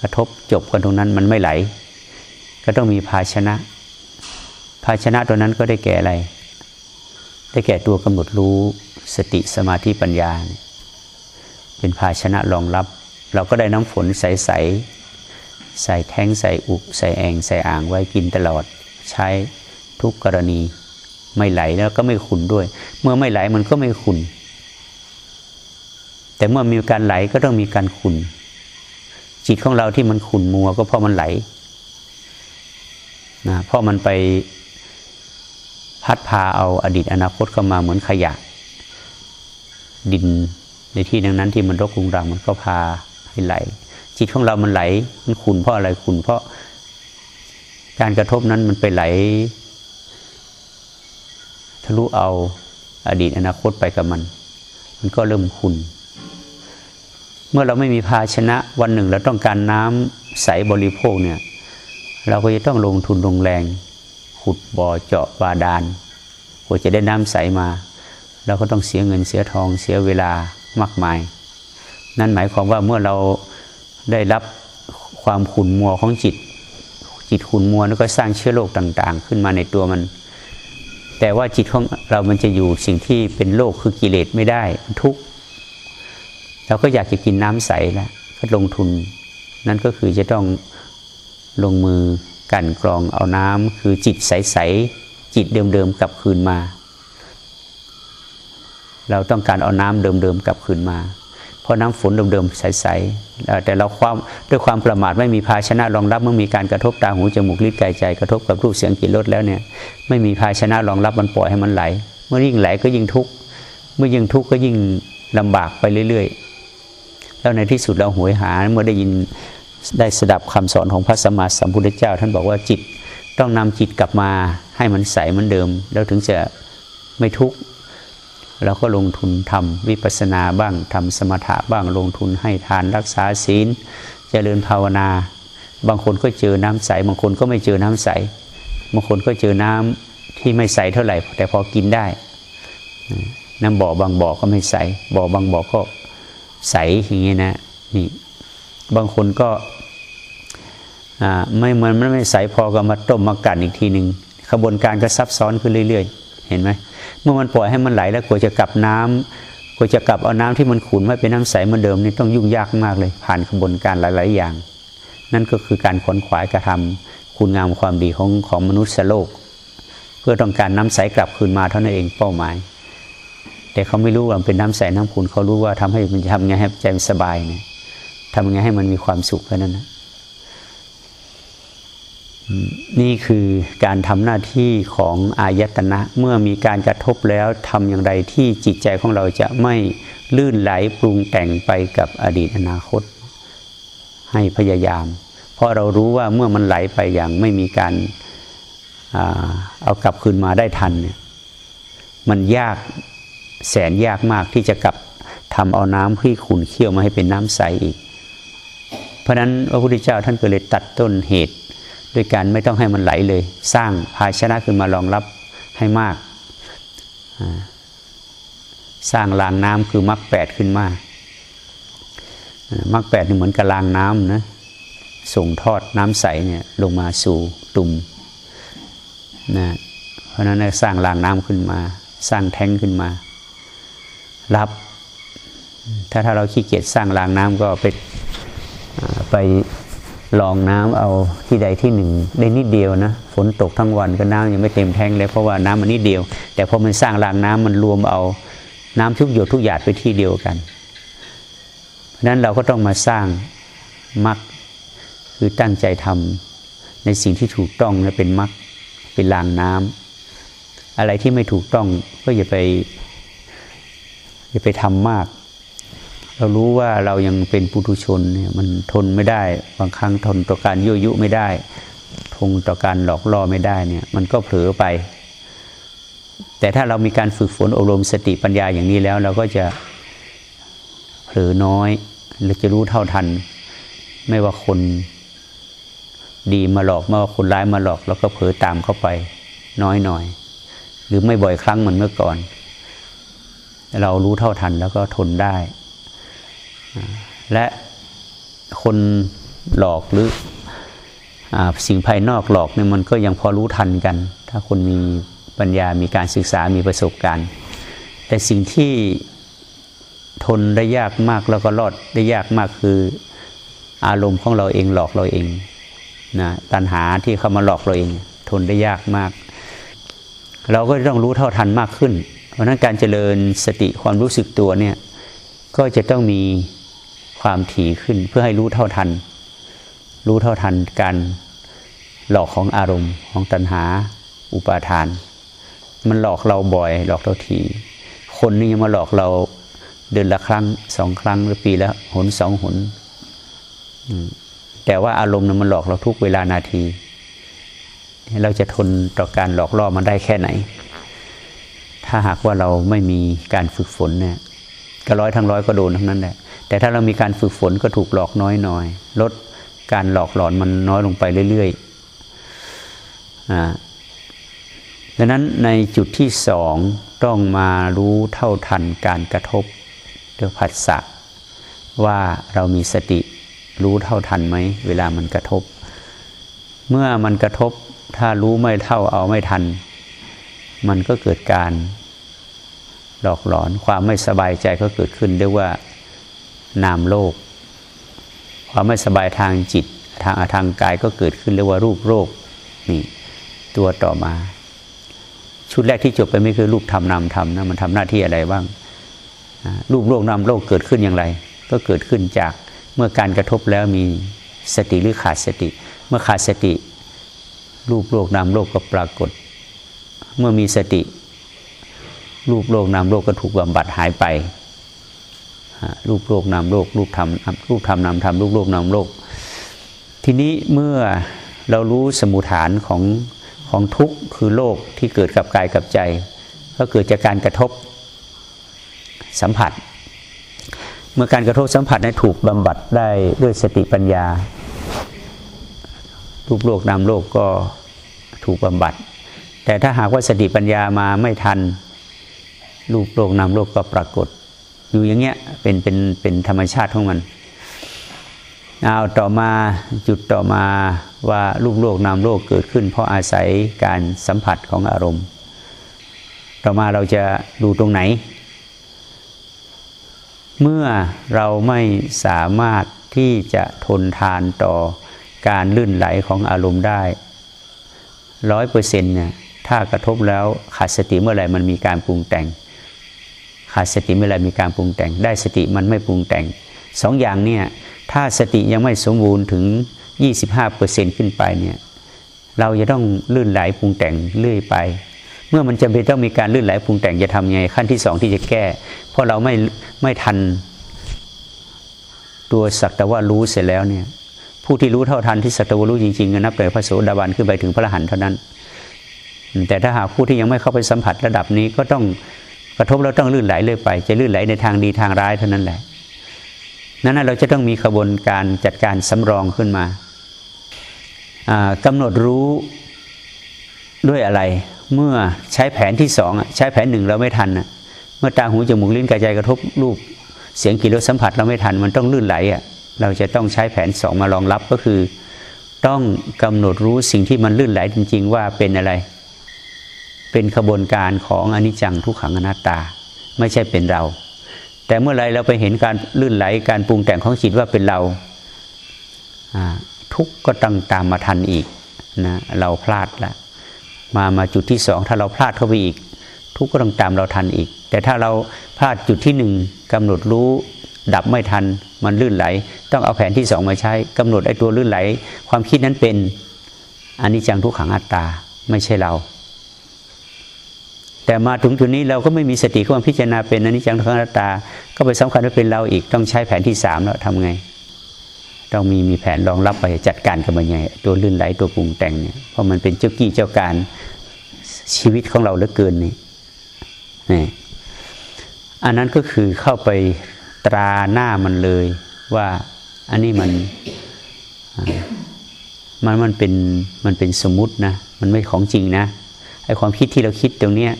กระทบจบกันตรงนั้นมันไม่ไหล ก็ต้องมีภาชนะ ภาชนะตัวนั้นก็ได้แก่อะไร ได้แก่ตัวกำหนดรู้สติสมาธิปัญญา เป็นภาชนะรองรับ เราก็ได้น้ำฝนใสใสใส่แท้งใส่อุกใส่แองใส่อ่างไว้กินตลอด ใช้ทุกกรณีไม่ไหลแล้วก็ไม่ขุนด้วย เมื่อไม่ไหลมันก็ไม่ขุนแต่เมื่อมีการไหลก็ต้องมีการขุน จิตของเราที่มันขุ่นมัว ก็เพราะมันไหลนะเพราะมันไปพัดพาเอาอดีตอนาคตเข้ามาเหมือนขยะ ดินในที่นั้นนั้นที่มันรกรุงรังมันก็พาให้ไหล จิตของเรามันไหล มันขุ่นเพราะอะไรขุ่นเพราะการกระทบนั้นมันไปไหล ทะลุเอาอดีตอนาคตไปกับมัน มันก็เริ่มขุ่น เมื่อเราไม่มีภาชนะวันหนึ่งเราต้องการน้ำใสบริโภคเนี่ยเราก็จะต้องลงทุนลงแรง ขุดบ่อเจาะบาดาลกว่าจะได้น้ำใสมา เราก็ต้องเสียเงินเสียทองเสียเวลามากมาย นั่นหมายความว่าเมื่อเราได้รับความขุ่นมัวของจิต จิตขุ่นมัวแล้วก็สร้างเชื้อโรคต่าง ๆ ขึ้นมาในตัวมัน แต่ว่าจิตของเรามันจะอยู่สิ่งที่เป็นโรคคือกิเลสไม่ได้ทุกข์ เราก็อยากจะกินน้ำใสแล้วก็ลงทุน นั่นก็คือจะต้องลงมือกันกรองเอาน้ำคือจิตใสๆจิตเดิมๆกลับคืนมา เราต้องการเอาน้ำเดิมๆกลับคืนมา เพราะน้ำฝนเดิมๆใสๆแต่เราความด้วยความประมาทไม่มีภาชนะรองรับเมื่อมีการกระทบตาหูจมูกลิ้นกายใจ กระทบกับรูปเสียงกลิ่นรสแล้วเนี่ยไม่มีภาชนะรองรับมันปล่อยให้มันไหล เมื่อยิ่งไหลก็ยิ่งทุกข์เมื่อยิ่งทุกข์ก็ยิ่งลำบากไปเรื่อยๆ แล้วในที่สุดเราหวยหาเมื่อได้ยินได้สดับคำสอนของพระสัมมาสัมพุทธเจ้า ท่านบอกว่าจิตต้องนำจิตกลับมาให้มันใสเหมือนเดิม แล้วถึงจะไม่ทุกข์เราก็ลงทุนทำวิปัสสนาบ้างทำสมถะบ้างลงทุนให้ทานรักษาศีล เจริญภาวนา บางคนก็เจอน้ำใส บางคนก็ไม่เจอน้ำใส บางคนก็เจอน้ำที่ไม่ใสเท่าไหร่ แต่พอกินได้ น้ำบ่อบางบ่อก็ไม่ใสบ่อบางบ่อก็ ใสอย่างนี้นะนี่บางคนก็ไม่เหมือนมันไม่ใสพอก็มาต้มมากันอีกทีหนึ่งขบวนการก็ซับซ้อนขึ้นเรื่อย ๆ เห็นไหมเมื่อมันปล่อยให้มันไหลแล้วกว่าจะกลับน้ำกว่าจะกลับเอาน้ำที่มันขุ่นมาเป็นน้ำใสเหมือนเดิมนี่ต้องยุ่งยากมากเลย ผ่านขบวนการหลาย ๆ อย่าง นั่นก็คือการขนขวายกระทำคุณงามความดีของของมนุษย์โลก เพื่อต้องการน้ำใสกลับคืนมาเท่านั้นเองเป้าหมาย แต่เขาไม่รู้ว่าเป็นน้ำใสน้ำขุ่นเขารู้ว่าทำให้มันทำไงให้ใจสบายเนี่ยทำไงให้มันมีความสุขแค่นั้นนะนี่คือการทำหน้าที่ของอายตนะ เมื่อมีการกระทบแล้วทำอย่างไรที่จิตใจของเราจะไม่ลื่นไหลปรุงแต่งไปกับอดีตอนาคต ให้พยายาม เพราะเรารู้ว่าเมื่อมันไหลไปอย่างไม่มีการเอากลับคืนมาได้ทันเนี่ยมันยาก แสนยากมากที่จะกลับทำเอาน้ำที่ขุ่นเคี่ยวมาให้เป็นน้ำใสอีก เพราะนั้นพระพุทธเจ้าท่านก็เลยตัดต้นเหตุด้วยการไม่ต้องให้มันไหลเลย สร้างภาชนะขึ้นมารองรับให้มาก สร้างรางน้ำคือมรรคแปดขึ้นมามรรคแปดนี่เหมือนกับรางน้ำนะส่งทอดน้ำใสเนี่ยลงมาสู่ตุ่มนะเพราะนั้นสร้างรางน้ำขึ้นมา สร้างแท้งขึ้นมา รับ ถ้าถ้าเราขี้เกียจสร้างรางน้ำก็ไปไปลองน้ำเอาที่ใดที่หนึ่งได้นิดเดียวนะฝนตกทั้งวันก็น้ำยังไม่เต็มแทงเลยเพราะว่าน้ำมันนิดเดียว แต่พอมันสร้างรางน้ำมันรวมเอาน้ำทุกหยดทุกหยาดไปที่เดียวกัน เพราะนั้นเราก็ต้องมาสร้างมักคือตั้งใจทำในสิ่งที่ถูกต้องและเป็นมักเป็นรางน้ำอะไรที่ไม่ถูกต้องก็อย่าไป อย่าไปทำมาก เรารู้ว่าเรายังเป็นปุถุชนเนี่ยมันทนไม่ได้ บางครั้งทนต่อการยั่วยุไม่ได้ทงต่อการหลอกล่อไม่ได้เนี่ย มันก็เผลอไป แต่ถ้าเรามีการฝึกฝนอบรมสติปัญญาอย่างนี้แล้ว เราก็จะเผลอน้อยเราจะรู้เท่าทัน ไม่ว่าคนดีมาหลอกไม่ว่าคนร้ายมาหลอก แล้วก็เผลอตามเข้าไปน้อยหน่อย หรือไม่บ่อยครั้งเหมือนเมื่อก่อน เรารู้เท่าทันแล้วก็ทนได้ และคนหลอกหรืออสิ่งภายนอกหลอกเนี่ยมันก็ยังพอรู้ทันกัน ถ้าคนมีปัญญามีการศึกษามีประสบการณ์ แต่สิ่งที่ทนได้ยากมากแล้วก็รอดได้ยากมากคืออารมณ์ของเราเองหลอกเราเองนะตัณหาที่เข้ามาหลอกเราเอง ทนได้ยากมาก เราก็ต้องรู้เท่าทันมากขึ้น ราะนั้นการเจริญสติความรู้สึกตัวเนี่ยก็จะต้องมีความถี่ขึ้นเพื่อให้รู้เท่าทัน รู้เท่าทันการหลอกของอารมณ์ของตัณหาอุปาทาน มันหลอกเราบ่อย หลอกเราทีคนนี่ยังมาหลอกเราเดือนละครั้งสองครั้งหรือปีละหนสองหนแต่ว่าอารมณ์นั้นมันหลอกเราทุกเวลานาที เราจะทนต่อการหลอกล่อมันได้แค่ไหน ถ้าหากว่าเราไม่มีการฝึกฝนเนี่ยก็ร้อยทั้งร้อยก็โดนทั้งนั้นแหละ แต่ถ้าเรามีการฝึกฝนก็ถูกหลอกน้อยหน่อย ลดการหลอกหลอนมันน้อยลงไปเรื่อยๆอ่าดังนั้นในจุดที่สองต้องมารู้เท่าทันการกระทบเรื่องผัสสะว่าเรามีสติรู้เท่าทันไหมเวลามันกระทบ เมื่อมันกระทบถ้ารู้ไม่เท่าเอาไม่ทัน มันก็เกิดการ หลอกหลอนความไม่สบายใจก็เกิดขึ้นเรียกว่านามโลก ความไม่สบายทางจิตทางทางกายก็เกิดขึ้นเรียกว่ารูปโรคนี่ตัวต่อมา ชุดแรกที่จบไปไม่คือรูปทำนามทำนะมันทำหน้าที่อะไรบ้าง รูปโลกนามโลกเกิดขึ้นอย่างไร ก็เกิดขึ้นจากเมื่อการกระทบแล้วมีสติหรือขาดสติ เมื่อขาดสติ รูปโลกนามโลกก็ปรากฏ เมื่อมีสติ รูปโลกนามโลกก็ถูกบำบัดหายไปรูปโลกนามโลกรูปธรรมรูปธรรมนามธรรมรูปโลกนามโลก ทีนี้เมื่อเรารู้สมุฐานของของทุกข์คือโลกที่เกิดกับกายกับใจ ก็เกิดจากการกระทบสัมผัส เมื่อการกระทบสัมผัสนั้นถูกบำบัดได้ด้วยสติปัญญา รูปโลกนามโลกก็ถูกบำบัด แต่ถ้าหากว่าสติปัญญามาไม่ทัน รูปโลกนามโลกก็ปรากฏ อยู่อย่างเงี้ยเป็นเป็นเป็นธรรมชาติของมันเอาต่อมาจุดต่อมาว่ารูปโลกนามโลกเกิดขึ้น เพราะอาศัยการสัมผัสของอารมณ์ ต่อมาเราจะดูตรงไหน เมื่อเราไม่สามารถที่จะทนทานต่อการลื่นไหลของอารมณ์ได้ร้อยเปอร์เซ็นต์เนี่ยถ้ากระทบแล้วขาดสติเมื่อไหร่มันมีการปรุงแต่ง ขาดสติเมื่อไหร่มีการปรุงแต่ง ได้สติมันไม่ปรุงแต่งสองอย่างเนี่ยถ้าสติยังไม่สมบูรณ์ถึง 25%ขึ้นไปเนี่ยเราจะต้องลื่นไหลปรุงแต่งเรื่อยไป เมื่อมันจำเป็นต้องมีการลื่นไหลปรุงแต่งจะทำยังไงขั้นที่สองที่จะแก้ เพราะเราไม่ไม่ทันตัวสักแต่ว่ารู้เสร็จแล้วเนี่ยผู้ที่รู้เท่าทันที่สักแต่ว่ารู้จริงๆนับแต่พระโสดาบันขึ้นไปถึงพระอรหันต์เท่านั้น แต่ถ้าหากผู้ที่ยังไม่เข้าไปสัมผัสระดับนี้ก็ต้อง กระทบแล้วต้องลื่นไหลเลยไป จะลื่นไหลในทางดีทางร้ายเท่านั้นแหละ นั้นเราจะต้องมีขบวนการจัดการสำรองขึ้นมากำหนดรู้ด้วยอะไร เมื่อใช้แผนที่สองใช้แผนหนึ่งเราไม่ทันเมื่อตาหูจมูกลิ้นกายใจกระทบรูป เสียงกลิ่นรสสัมผัสเราไม่ทัน มันต้องลื่นไหลอะเราจะต้องใช้แผนสองมารองรับก็คือ ต้องกำหนดรู้สิ่งที่มันลื่นไหลจริง ๆ ว่าเป็นอะไร เป็นขบวนการของอนิจจังทุกขังอนัตตา ไม่ใช่เป็นเรา แต่เมื่อไรเราไปเห็นการลื่นไหลการปรุงแต่งของจิตว่าเป็นเราทุกก็ต้องตามมาทันอีกนะเราพลาดละมามาจุดที่สองถ้าเราพลาดเข้าไปอีก ทุกก็ต้องตามเราทันอีก แต่ถ้าเราพลาดจุดที่หนึ่งกำหนดรู้ดับไม่ทันมันลื่นไหล ต้องเอาแผนที่สองมาใช้กำหนดไอ้ตัวลื่นไหล ความคิดนั้นเป็นอนิจจังทุกขังอัตตา ไม่ใช่เรา แต่มาถึงจุดนี้เราก็ไม่มีสติเข้ามาพิจารณาเป็นอนิจจังทุกขังนัตตา ก็ไปสำคัญว่าเป็นเราอีกต้องใช้แผนที่สามแล้วทำไง ต้องมีมีแผนรองรับไปจัดการกับมันไงตัวลื่นไหลตัวปรุงแต่งเนี่ยเพราะมันเป็นเจ้ากี้เจ้าการชีวิตของเราเหลือเกินนี่นี่อันนั้นก็คือเข้าไปตราหน้ามันเลยว่าอันนี้มันมันมันเป็นมันเป็นสมมุตินะ มันไม่ของจริงนะไอความคิดที่เราคิดตรงเนี้ย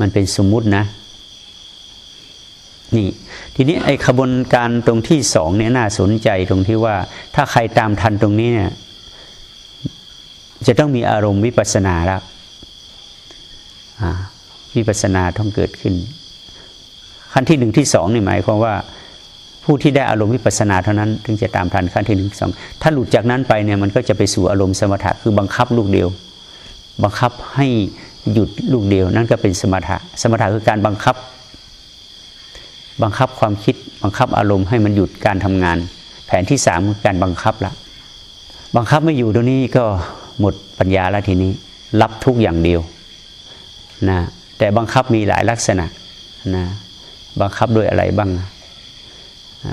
มันเป็นสมมุตินะ นี่ ทีนี้ไอ้ขบวนการตรงที่สองเนี่ยน่าสนใจตรงที่ว่า ถ้าใครตามทันตรงนี้เนี่ยจะต้องมีอารมณ์วิปัสสนาแล้ววิปัสสนาต้องเกิดขึ้น ขั้นที่หนึ่งที่สองนี่หมายความว่า ผู้ที่ได้อารมณ์วิปัสสนาเท่านั้น ถึงจะตามทันขั้นที่หนึ่งสองถ้าหลุดจากนั้นไปเนี่ยมันก็จะไปสู่อารมณ์สมถะคือบังคับลูกเดียว บังคับให้ หยุดลูกเดียวนั่นก็เป็นสมถะ สมถะคือการบังคับ บังคับความคิดบังคับอารมณ์ให้มันหยุดการทำงาน แผนที่สามคือการบังคับละบังคับไม่อยู่ตรงนี้ก็หมดปัญญาแล้วทีนี้ รับทุกอย่างเดียวนะแต่บังคับมีหลายลักษณะนะบังคับด้วยอะไรบ้าง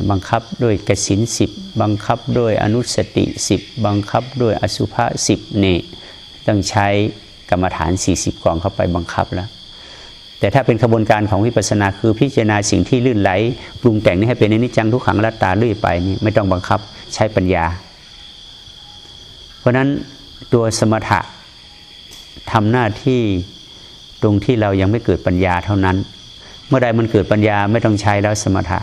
บังคับด้วยกสินสิบบังคับด้วยอนุสติสิบบังคับด้วยอสุภะสิบเนี่ต้องใช้ กรรมฐาน 40 กองเข้าไปบังคับแล้ว แต่ถ้าเป็นขบวนการของวิปัสสนาคือพิจารณาสิ่งที่ลื่นไหลปรุงแต่งนี่ให้เป็นอนิจจังทุกขังละตาเลื่อยไปนี่ไม่ต้องบังคับใช้ปัญญา เพราะนั้นตัวสมถะทำหน้าที่ตรงที่เรายังไม่เกิดปัญญาเท่านั้น เมื่อใดมันเกิดปัญญาไม่ต้องใช้แล้วสมถะ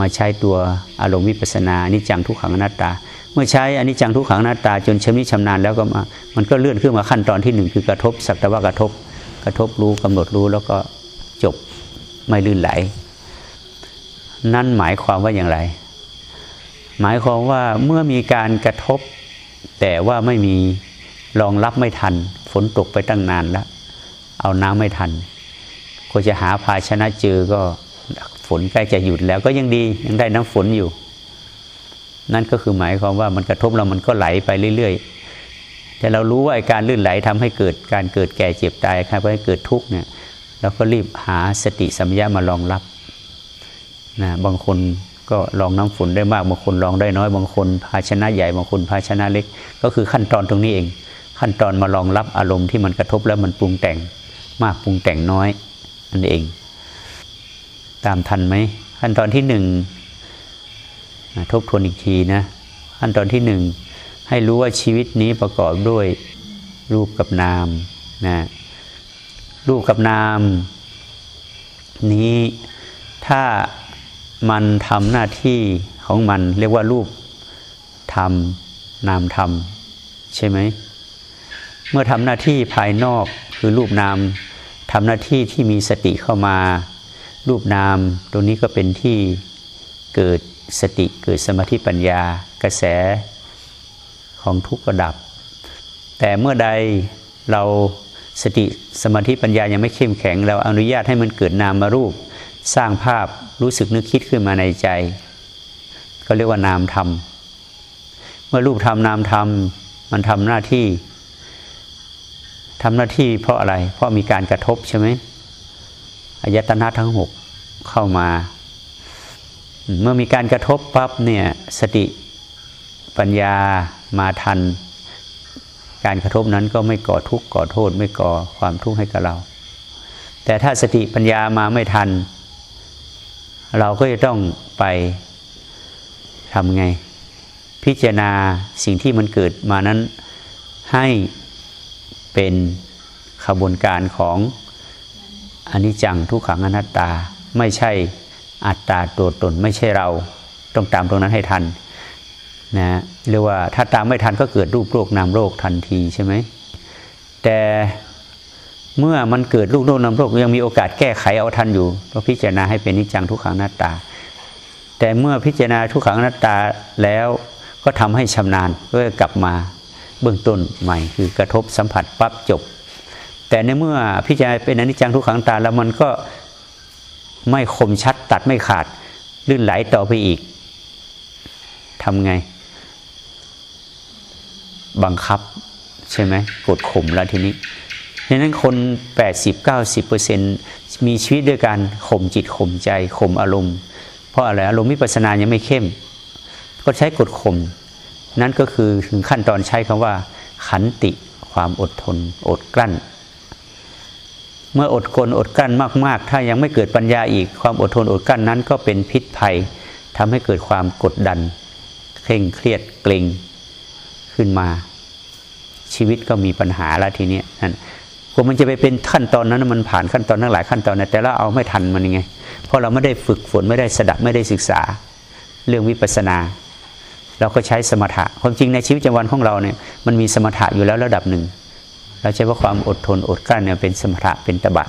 มาใช้ตัวอารมณ์วิปัสนานิจังทุกขังอนัตตา เมื่อใช้อันิจจังทุกขังหน้าตาจนชำนิชำนาญแล้วก็มามันก็เลื่อนขึ้นมาขั้นตอนที่หนึ่งคือกระทบสักแต่ว่ากระทบ กระทบรู้กำหนดรู้แล้วก็จบไม่ลื่นไหล นั่นหมายความว่าอย่างไร หมายความว่าเมื่อมีการกระทบ แต่ว่าไม่มีรองรับไม่ทัน ฝนตกไปตั้งนานแล้ว เอาน้ำไม่ทันก็จะหาภาชนะเจอก็ฝนใกล้จะหยุดแล้วก็ยังดียังได้น้ำฝนอยู่ นั่นก็คือหมายความว่ามันกระทบเรามันก็ไหลไปเรื่อย ๆ แต่เรารู้ว่าการลื่นไหลทำให้เกิดการเกิดแก่เจ็บตายครับให้เกิดทุกข์เนี่ยเราก็รีบหาสติสัมยามารองรับนะบางคนก็ลองน้ำฝนได้มากบางคนลองได้น้อยบางคนภาชนะใหญ่บางคนภาชนะเล็ก ก็คือขั้นตอนตรงนี้เอง ขั้นตอนมารองรับอารมณ์ที่มันกระทบแล้วมันปรุงแต่งมากปรุงแต่งน้อยนั่นเอง ตามทันไหมขั้นตอนที่หนึ่ง ทบทวนอีกทีนะขั้นตอนที่หนึ่งให้รู้ว่าชีวิตนี้ประกอบด้วยรูปกับนามนะรูปกับนาม นี้ถ้ามันทำหน้าที่ของมัน เรียกว่ารูปทำนามทำใช่ไหมเมื่อทำหน้าที่ภายนอกคือรูปนามทำหน้าที่ที่มีสติเข้ามา รูปนาม ตรงนี้ก็เป็นที่เกิด สติเกิดสมาธิปัญญากระแสของทุกระดับ แต่เมื่อใดเราสติสมาธิปัญญายังไม่เข้มแข็ง เราอนุญาตให้มันเกิดนามารูป สร้างภาพรู้สึกนึกคิดขึ้นมาในใจ ก็เรียกว่านามธรรม เมื่อรูปธรรมนามธรรมมันทำหน้าที่ทำหน้าที่เพราะอะไร เพราะมีการกระทบใช่ไหมอายตนะทั้งหกเข้ามา เมื่อมีการกระทบปั๊บเนี่ยสติปัญญามาทัน การกระทบนั้นก็ไม่ก่อทุกข์ก่อโทษ ไม่ก่อความทุกข์ให้กับเรา แต่ถ้าสติปัญญามาไม่ทัน เราก็จะต้องไปทำไง พิจารณาสิ่งที่มันเกิดมานั้นให้เป็นขบวนการของอนิจจังทุกขังอนัตตาไม่ใช่ อัตตาตัวตนไม่ใช่เราต้องตามตรงนั้นให้ทันนะเรียกว่าถ้าตามไม่ทันก็เกิดรูปโรคนามโรคทันทีใช่ไหมแต่เมื่อมันเกิดรูปโรคนามโรคยังมีโอกาสแก้ไขเอาทันอยู่ก็พิจารณาให้เป็นนิจจังทุกขังอนัตตา แต่เมื่อพิจารณาทุกขังอนัตตาแล้วก็ทำให้ชำนาญก็กลับมาเบื้องต้นใหม่ คือกระทบสัมผัสปั๊บจบ แต่ในเมื่อพิจารณาเป็นอนิจจังทุกขังตาแล้วมันก็ ไม่คมชัดตัดไม่ขาด ลื่นไหลต่อไปอีกทำไง บังคับใช่ไหมกดข่มแล้วทีนี้ดังนั้นคน 80-90%มีชีวิตด้วยการข่มจิตข่มใจข่มอารมณ์ เพราะอะไรอารมณ์มิปัสนายังไม่เข้ม ก็ใช้กดข่มนั่นก็คือถึงขั้นตอนใช้คำว่า ขันติความอดทน อดกลั้น มื่ออดกลอดกลั้นมาก ๆ ถ้ายังไม่เกิดปัญญาอีก ความอดทนอดกลั้นนั้นก็เป็นพิษภัยทำให้เกิดความกดดัน เคร่งเครียดเกร็งขึ้นมา ชีวิตก็มีปัญหาแล้วทีนี้นั่นกว่ามันจะไปเป็นขั้นตอนนั้นมันผ่านขั้นตอนทั้งหลายขั้นตอนนะแต่เราเอาไม่ทันมันยังไง เพราะเราไม่ได้ฝึกฝนไม่ได้สดับไม่ได้ศึกษา เรื่องวิปัสสนาเราก็ใช้สมถะความจริงในชีวิตประจำวันของเราเนี่ยมันมีสมถะอยู่แล้วระดับหนึ่ง เราใช้ว่าความอดทนอดกลั้นเนี่ยเป็นสมถะเป็นตบะ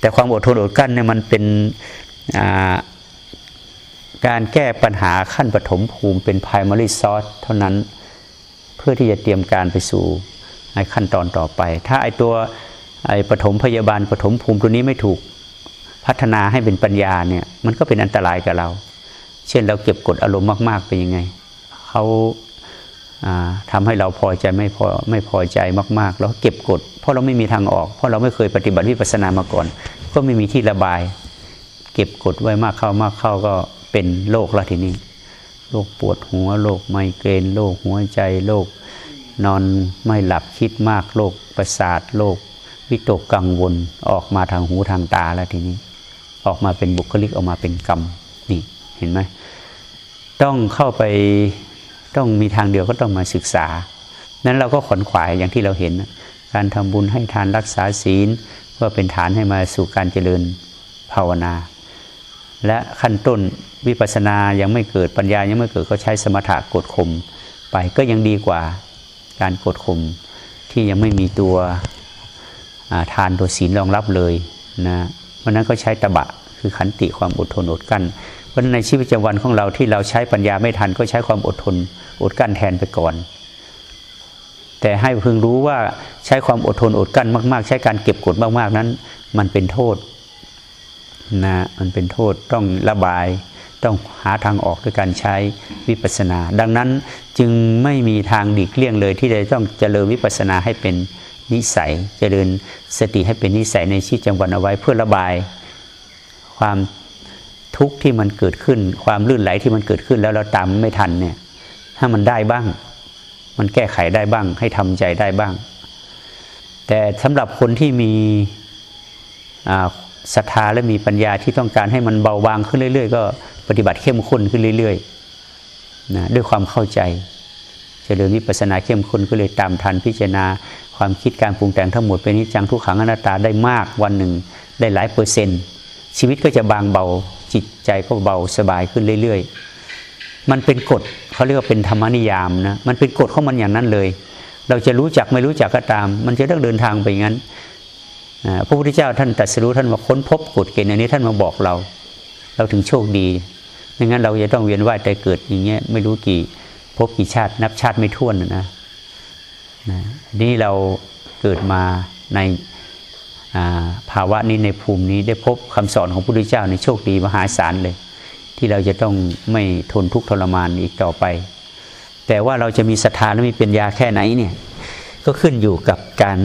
แต่ความอดทนอดกลั้นเนี่ยมันเป็นการแก้ปัญหาขั้นปฐมภูมิเป็น primary source เท่านั้นเพื่อที่จะเตรียมการไปสู่ขั้นตอนต่อไป ถ้าไอตัวไอปฐมพยาบาลปฐมภูมิตัวนี้ไม่ถูกพัฒนาให้เป็นปัญญาเนี่ยมันก็เป็นอันตรายกับเรา เช่นเราเก็บกดอารมณ์มาก ๆ เป็นยังไงเขา ทำให้เราพอใจไม่พอไม่พอใจมากๆ แล้วเก็บกด เพราะเราไม่มีทางออก เพราะเราไม่เคยปฏิบัติวิปัสสนามาก่อน ก็ไม่มีที่ระบาย เก็บกดไว้มากเข้ามากเข้าก็เป็นโรคละทีนี้โรคปวดหัวโรคไมเกรนโรคหัวใจโรคนอนไม่หลับคิดมากโรคประสาทโรควิตกกังวลออกมาทางหูทางตาแล้วทีนี้ ออกมาเป็นบุคลิกออกมาเป็นกรรมนี่เห็นไหมต้องเข้าไป ต้องมีทางเดียวก็ต้องมาศึกษา นั้นเราก็ขนขวายอย่างที่เราเห็น การทำบุญให้ทานรักษาศีลเพื่อเป็นฐานให้มาสู่การเจริญภาวนา และขั้นต้นวิปัสสนายังไม่เกิดปัญญายังไม่เกิดก็ใช้สมถะกดข่มไปก็ยังดีกว่าการกดข่มที่ยังไม่มีตัวทานตัวศีลรองรับเลยนะเพราะนั้นก็ใช้ตบะคือขันติความอดทนอดกั้น เพราะในชีวิตประจำวันของเราที่เราใช้ปัญญาไม่ทันก็ใช้ความอดทน อดกั้นแทนไปก่อน แต่ให้พึงรู้ว่าใช้ความอดทนอดกั้นมาก ๆ ใช้การเก็บกดมาก ๆ นั้น มันเป็นโทษนะมันเป็นโทษต้องระบาย ต้องหาทางออกด้วยการใช้วิปัสสนา ดังนั้นจึงไม่มีทางดีกเลี่ยงเลย ที่จะต้องเจริญวิปัสสนาให้เป็นนิสัย เจริญสติให้เป็นนิสัยในชีวิตจังหวัดเอาไว้เพื่อระบายความ ทุกข์ที่มันเกิดขึ้น ความลื่นไหลที่มันเกิดขึ้นแล้วเราตามไม่ทันเนี่ย ถ้ามันได้บ้าง มันแก้ไขได้บ้าง ให้ทำใจได้บ้าง แต่สำหรับคนที่มีศรัทธาและมีปัญญาที่ต้องการให้มันเบาบางขึ้นเรื่อย ๆ ก็ปฏิบัติเข้มข้นขึ้นเรื่อยๆนะด้วยความเข้าใจจเจริญวิปัสสนาเข้มข้นก็เลยตามทันพิจารณาความคิดการปรุงแต่งทั้งหมดเป็นนิจังทุกขังอนัตตาได้มากวันหนึ่งได้หลายเปอร์เซ็นต์ ชีวิตก็จะบางเบา จิตใจก็เบาสบายขึ้นเรื่อย ๆ มันเป็นกฎเขาเรียกว่าเป็นธรรมนิยามนะมันเป็นกฎของมันอย่างนั้นเลย เราจะรู้จักไม่รู้จักก็ตาม มันจะต้องเดินทางไปงั้นพระพุทธเจ้าท่านตรัสรู้ท่านมาค้นพบกฎเกณฑ์อันนี้ท่านมาบอกเรา เราถึงโชคดีไม่งั้นเราจะต้องเวียนว่ายใจเกิดอย่างเงี้ยไม่รู้กี่พบกี่ชาตินับชาติไม่ท้วนนะนะนี่เราเกิดมาใน ภาวะนี้ในภูมินี้ได้พบคำสอนของพระพุทธเจ้าในโชคดีมหาศาลเลย ที่เราจะต้องไม่ทนทุกข์ทรมานอีกต่อไป แต่ว่าเราจะมีศรัทธาและมีปัญญาแค่ไหนเนี่ยก็ขึ้นอยู่กับการ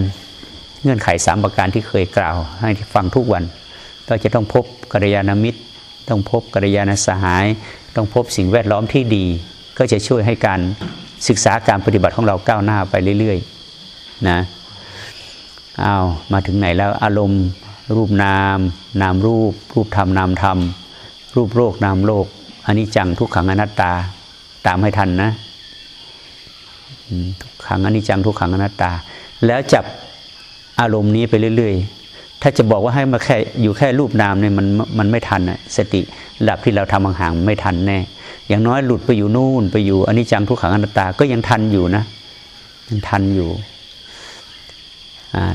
เงื่อนไขสามประการที่เคยกล่าว ให้ฟังทุกวัน ก็จะต้องพบกัลยาณมิตร ต้องพบกัลยาณสหาย ต้องพบสิ่งแวดล้อมที่ดี ก็จะช่วยให้การศึกษาการปฏิบัติของเราก้าวหน้าไปเรื่อยๆนะ อ้าวมาถึงไหนแล้วอารมณ์ รูปนาม นามรูป รูปธรรมนามธรรม รูปโลกนามโลกอันนี้จังทุกขังอนัตตาตามให้ทันนะทุกขังอนิจจังทุกขังอนัตตา แล้วจับอารมณ์นี้ไปเรื่อย ๆ ถ้าจะบอกว่าให้มาแค่อยู่แค่รูปนามเนี่ยมันมันไม่ทันอะสติหลับที่เราทำห่างๆไม่ทันแน่อย่างน้อยหลุดไปอยู่นู่นไปอยู่อนิจจังทุกขังอนัตตาก็ยังทันอยู่นะยังทันอยู่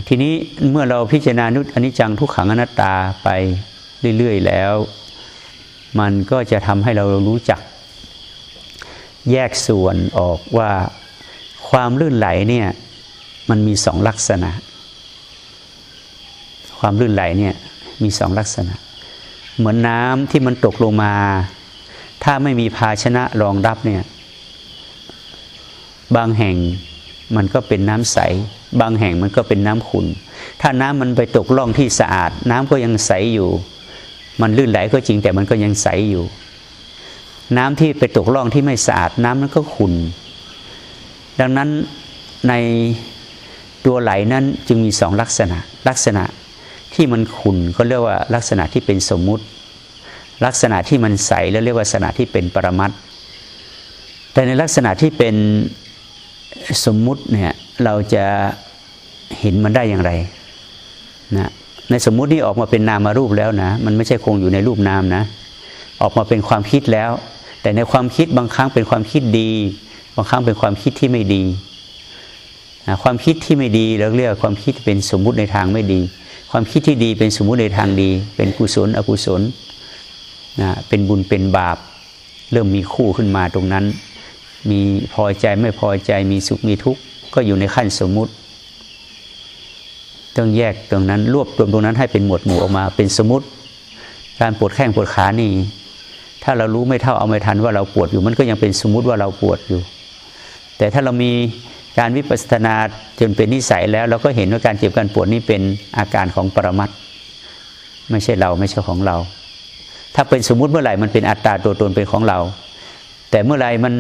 ทีนี้เมื่อเราพิจารณานุอนิจจังทุกขังอนัตตาไปเรื่อยๆแล้ว มันก็จะทำให้เรารู้จัก แยกส่วนออกว่าความลื่นไหลเนี่ยมันมีสองลักษณะ ความลื่นไหลเนี่ยมีสองลักษณะ เหมือนน้ำที่มันตกลงมา ถ้าไม่มีภาชนะรองรับเนี่ยบางแห่ง มันก็เป็นน้ำใส บางแห่งมันก็เป็นน้ำขุ่นถ้าน้ำมันไปตกล่องที่สะอาด น้ำก็ยังใสอยู่ มันลื่นไหลก็จริงแต่มันก็ยังใสอยู่ น้ำที่ไปตกล่องที่ไม่สะอาด น้ำนั้นก็ขุ่นดังนั้นในตัวไหลนั้นจึงมีสองลักษณะ ลักษณะที่มันขุ่นก็เรียกว่าลักษณะที่เป็นสมมุติ ลักษณะที่มันใสแล้วเรียกว่าลักษณะที่เป็นปรมัตแต่ในลักษณะที่เป็น สมมุติเนี่ยเราจะเห็นมันได้อย่างไรนะในสมมุตินี่ออกมาเป็นนามารูปแล้วนะ มันไม่ใช่คงอยู่ในรูปนามนะ ออกมาเป็นความคิดแล้ว แต่ในความคิดบางครั้งเป็นความคิดดี บางครั้งเป็นความคิดที่ไม่ดีนะความคิดที่ไม่ดีเราเรียกความคิดเป็นสมมุติในทางไม่ดี ความคิดที่ดีเป็นสมมุติในทางดี เป็นกุศล อกุศลนะเป็นบุญเป็นบาป เริ่มมีคู่ขึ้นมาตรงนั้น มีพอใจไม่พอใจมีสุขมีทุกข์ก็อยู่ในขั้นสมมุติต้องแยกตรงนั้นรวบรวมตรงนั้นให้เป็นหมวดหมู่ออกมาเป็นสมมติ การปวดแข้งปวดขานี่ ถ้าเรารู้ไม่เท่าเอาไม่ทันว่าเราปวดอยู่มันก็ยังเป็นสมมติว่าเราปวดอยู่ แต่ถ้าเรามีการวิปัสสนาจนเป็นนิสัยแล้วเราก็เห็นว่าการเจ็บการปวดนี่เป็นอาการของปรมัตไม่ใช่เราไม่ใช่ของเรา ถ้าเป็นสมมุติเมื่อไหร่มันเป็นอัตตาตัวตนเป็นของเรา แต่เมื่อไหร่มัน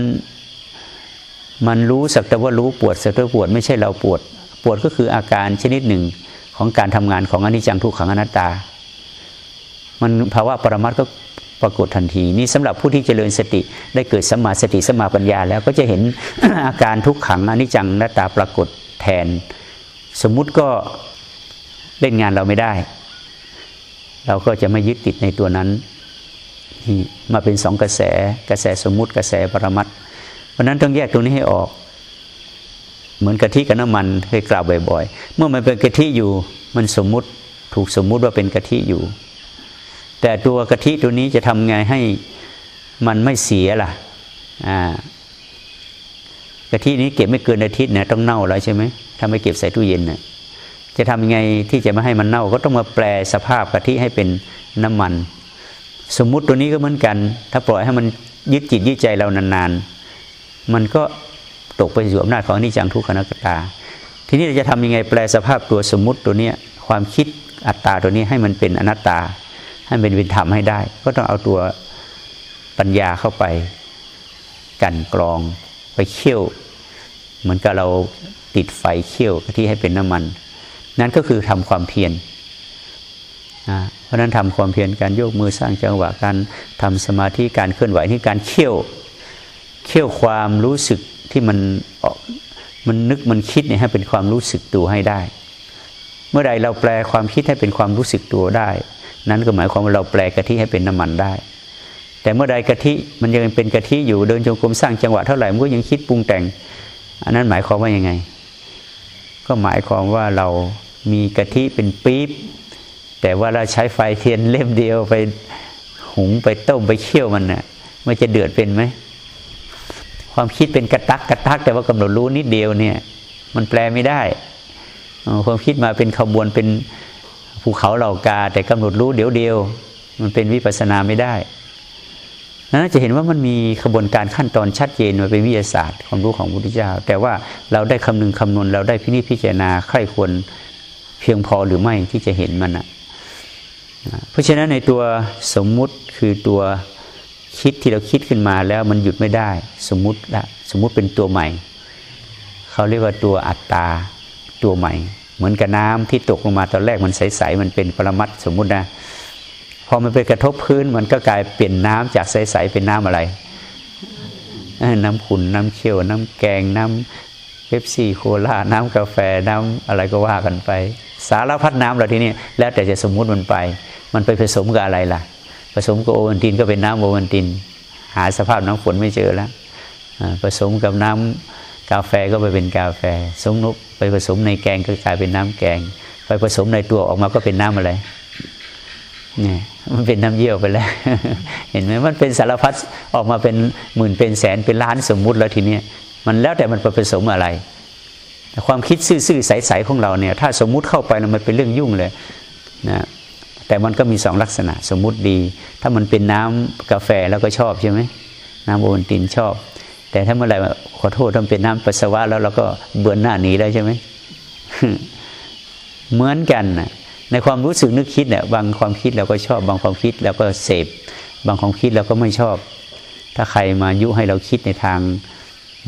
มันรู้สักแต่ว่ารู้ปวดสักแต่ปวดไม่ใช่เราปวด ปวดก็คืออาการชนิดหนึ่งของการทำงานของอนิจจังทุกขังอนัตตา มันภาวะปรมัตก็ปรากฏทันที นี่สำหรับผู้ที่เจริญสติได้เกิดสมาสติสมาปัญญา แล้วก็จะเห็นอาการทุกขังอนิจจังน้าตาปรากฏแทน สมมุติก็เล่นงานเราไม่ได้ เราก็จะไม่ยึดติดในตัวนั้น มาเป็นสองกระแสกระแสสมมุติกระแสปรมัต เพราะนั้นต้องแยกตรงนี้ให้ออก เหมือนกะทิกับน้ำมันเคยกล่าวบ่อยๆ เมื่อมันเป็นกะทิอยู่ มันสมมุติถูกสมมุติว่าเป็นกะทิอยู่ แต่ตัวกะทิตัวนี้จะทำไงให้มันไม่เสียล่ะอ่ากะทินี้เก็บไม่เกินอาทิตย์นะต้องเน่าแล้วใช่ไหมถ้าไม่เก็บใส่ตู้เย็นนะจะทำยังไงที่จะไม่ให้มันเน่า ก็ต้องมาแปลสภาพกะทิให้เป็นน้ำมัน สมมุติตัวนี้ก็เหมือนกัน ถ้าปล่อยให้มันยึดจิตยึดใจเรานานๆ มันก็ตกไปสู่อำนาจของอนิจจังทุกขณกตา ทีนี้เราจะทำยังไงแปลสภาพตัวสมมุติตัวเนี้ยความคิดอัตตาตัวนี้ให้มันเป็นอนัตตา ให้เป็นวินธรรมให้ได้ ก็ต้องเอาตัวปัญญาเข้าไป กันกรองไปเคี่ยว เหมือนกับเราติดไฟเคี่ยวที่ให้เป็นน้ำมัน นั่นก็คือทำความเพียรเพราะนั้นทำความเพียรการโยกมือสร้างจังหวะการทำสมาธิการเคลื่อนไหวที่การเคี่ยว เคี่ยวความรู้สึกที่มันออกมันนึกมันคิดเนี่ยให้เป็นความรู้สึกตัวให้ได้ เมื่อใดเราแปลความคิดให้เป็นความรู้สึกตัวได้ นั้นก็หมายความว่าเราแปลกะทิให้เป็นน้ำมันได้ แต่เมื่อใดกะทิมันยังเป็นกะทิอยู่เดินจงกรมสร้างจังหวะเท่าไหร่มันก็ยังคิดปรุงแต่ง อันนั้นหมายความว่ายังไง ก็หมายความว่าเรามีกะทิเป็นปี๊บแต่ว่าเราใช้ไฟเทียนเล่มเดียวไปหุงไปต้มไปเคี่ยวมันนะ่ยมันจะเดือดเป็นไหม ความคิดเป็นกระตักกระตัก แต่ว่ากำหนดรู้นิดเดียวเนี่ย มันแปลไม่ได้ ความคิดมาเป็นขบวนเป็นภูเขาเหล่ากา แต่กำหนดรู้เดียวเดียว มันเป็นวิปัสนาไม่ได้นั้นจะเห็นว่ามันมีขบวนการขั้นตอนชัดเจนมาเป็นวิทยาศาสตร์ความรู้ของพระพุทธเจ้า แต่ว่าเราได้คำนึงคำนวณเราได้พินิจพิจารณาใครควรเพียงพอหรือไม่ที่จะเห็นมันนะเพราะฉะนั้นในตัวสมมุติคือตัว คิดที่เราคิดขึ้นมาแล้วมันหยุดไม่ได้ สมมติละสมมุติเป็นตัวใหม่ เขาเรียกว่าตัวอัตตาตัวใหม่ เหมือนกับน้ำที่ตกลงมาตอนแรกมันใสๆมันเป็นปรมัตสมมุตินะพอมันไปกระทบพื้นมันก็กลายเปลี่ยนน้ำจากใสๆเป็นน้ำอะไร น้ำขุ่นน้ำเคี่ยว น้ำแกงน้ำเป๊ปซี่โคลาน้ำกาแฟน้ำอะไรก็ว่ากันไป สารพัดน้ำเราที่นี่แล้วแต่จะสมมุติมันไป มันไปผสมกับอะไรล่ะ ผสมกับโอวัลตินก็เป็นน้ำโอวัลติน หาสภาพน้ำฝนไม่เจอแล้วผสมกับน้ำกาแฟก็ไปเป็นกาแฟสมนุกไปผสมในแกงก็กลายเป็นน้ำแกง ไปผสมในตัวออกมาก็เป็นน้ำอะไรเนี่ยมันเป็นน้ำเยี่ยวไปแล้ว เห็นไหมมันเป็นสารพัดออกมาเป็นหมื่นเป็นแสนเป็นล้านสมมุติแล้วทีเนี้ยมันแล้วแต่มันผสมอะไร ความคิดซื่อๆใสๆของเราเนี่ย ถ้าสมมุติเข้าไปแล้วมันเป็นเรื่องยุ่งเลยนะ แต่มันก็มีสองลักษณะสมมุติดี ถ้ามันเป็นน้ำกาแฟแล้วก็ชอบใช่ไหมน้ำโอวัลตินชอบ แต่ถ้าเมื่อไหร่ขอโทษถ้าเป็นน้ำปัสสาวะแล้วเราก็เบือนหน้าหนีได้ใช่ไหมเหมือนกันนะในความรู้สึกนึกคิดเนี่ยบางความคิดเราก็ชอบ บางความคิดเราก็เสพ บางความคิดเราก็ไม่ชอบ ถ้าใครมายุให้เราคิดในทาง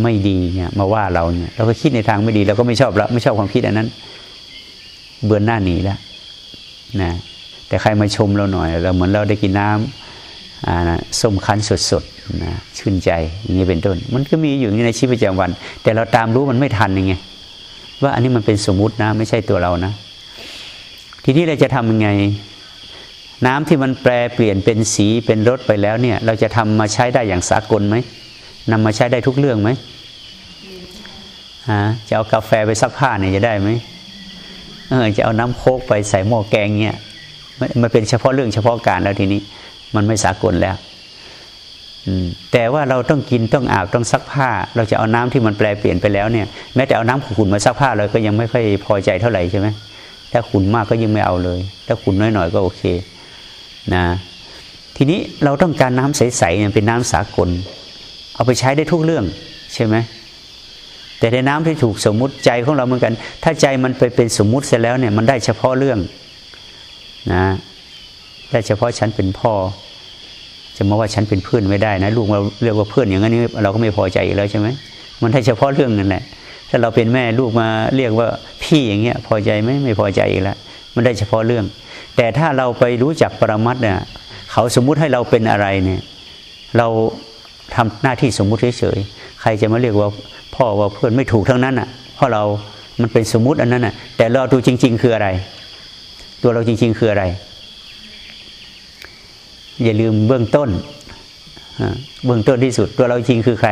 ไม่ดีเนี่ยมาว่าเราเนี่ยเราก็คิดในทางไม่ดีเราก็ไม่ชอบแล้วไม่ชอบความคิดอันนั้น เบือนหน้าหนีแล้วนะ แต่ใครมาชมเราหน่อย เราเหมือนเราได้กินน้ำนะส้มคั้นสดๆนะชื่นใจอย่างนี้เป็นต้น มันก็มีอยู่ในชีวิตประจำวัน แต่เราตามรู้มันไม่ทันยังไงว่าอันนี้มันเป็นสมมุตินะ ไม่ใช่ตัวเรานะ ทีนี้เราจะทำยังไง น้ำที่มันแปลเปลี่ยนเป็นสีเป็นรสไปแล้วเนี่ย เราจะทำมาใช้ได้อย่างสากลไหมนำมาใช้ได้ทุกเรื่องไหมฮะจะเอากาแฟไปซักผ้าเนี่ยจะได้ไหมเออจะเอาน้ำโคกไปใส่หม้อแกงเนี่ย มันเป็นเฉพาะเรื่องเฉพาะการแล้วทีนี้ มันไม่สากลแล้วแต่ว่าเราต้องกินต้องอาบต้องซักผ้า เราจะเอาน้ำที่มันแปลเปลี่ยนไปแล้วเนี่ยแม้แต่เอาน้ำขุ่นมาซักผ้าเราก็ยังไม่ค่อยพอใจเท่าไหร่ใช่ไหมถ้าขุ่นมากก็ยิ่งไม่เอาเลย ถ้าขุ่นน้อยๆก็โอเคนะทีนี้เราต้องการน้ำใสๆเนี่ยเป็นน้ำสากล เอาไปใช้ได้ทุกเรื่องใช่ไหมแต่ในน้ำที่ถูกสมมุติใจของเราเหมือนกัน ถ้าใจมันไปเป็นสมมุติเสร็จแล้วเนี่ยมันได้เฉพาะเรื่อง นะได้เฉพาะฉันเป็นพ่อ จะมาว่าฉันเป็นเพื่อนไม่ได้นะลูกเราเรียกว่าเพื่อนอย่างนี้เราก็ไม่พอใจอีกแล้วใช่ไหมมันได้เฉพาะเรื่องนั่นแหละถ้าเราเป็นแม่ลูกมาเรียกว่าพี่อย่างเงี้ย พอใจไหมไม่พอใจอีกแล้วมันได้เฉพาะเรื่อง แต่ถ้าเราไปรู้จักปรมัตเนี่ยเขาสมมุติให้เราเป็นอะไรเนี่ย เราทำหน้าที่สมมุติเฉยๆใครจะมาเรียกว่าพ่อว่าเพื่อนไม่ถูกทั้งนั้นอะเพราะเรามันเป็นสมมุติอันนั้นอะแต่เราดูจริง ๆ คืออะไร ตัวเราจริง ๆ คืออะไร อย่าลืมเบื้องต้นเบื้องต้นที่สุด ตัวเราจริงคือใคร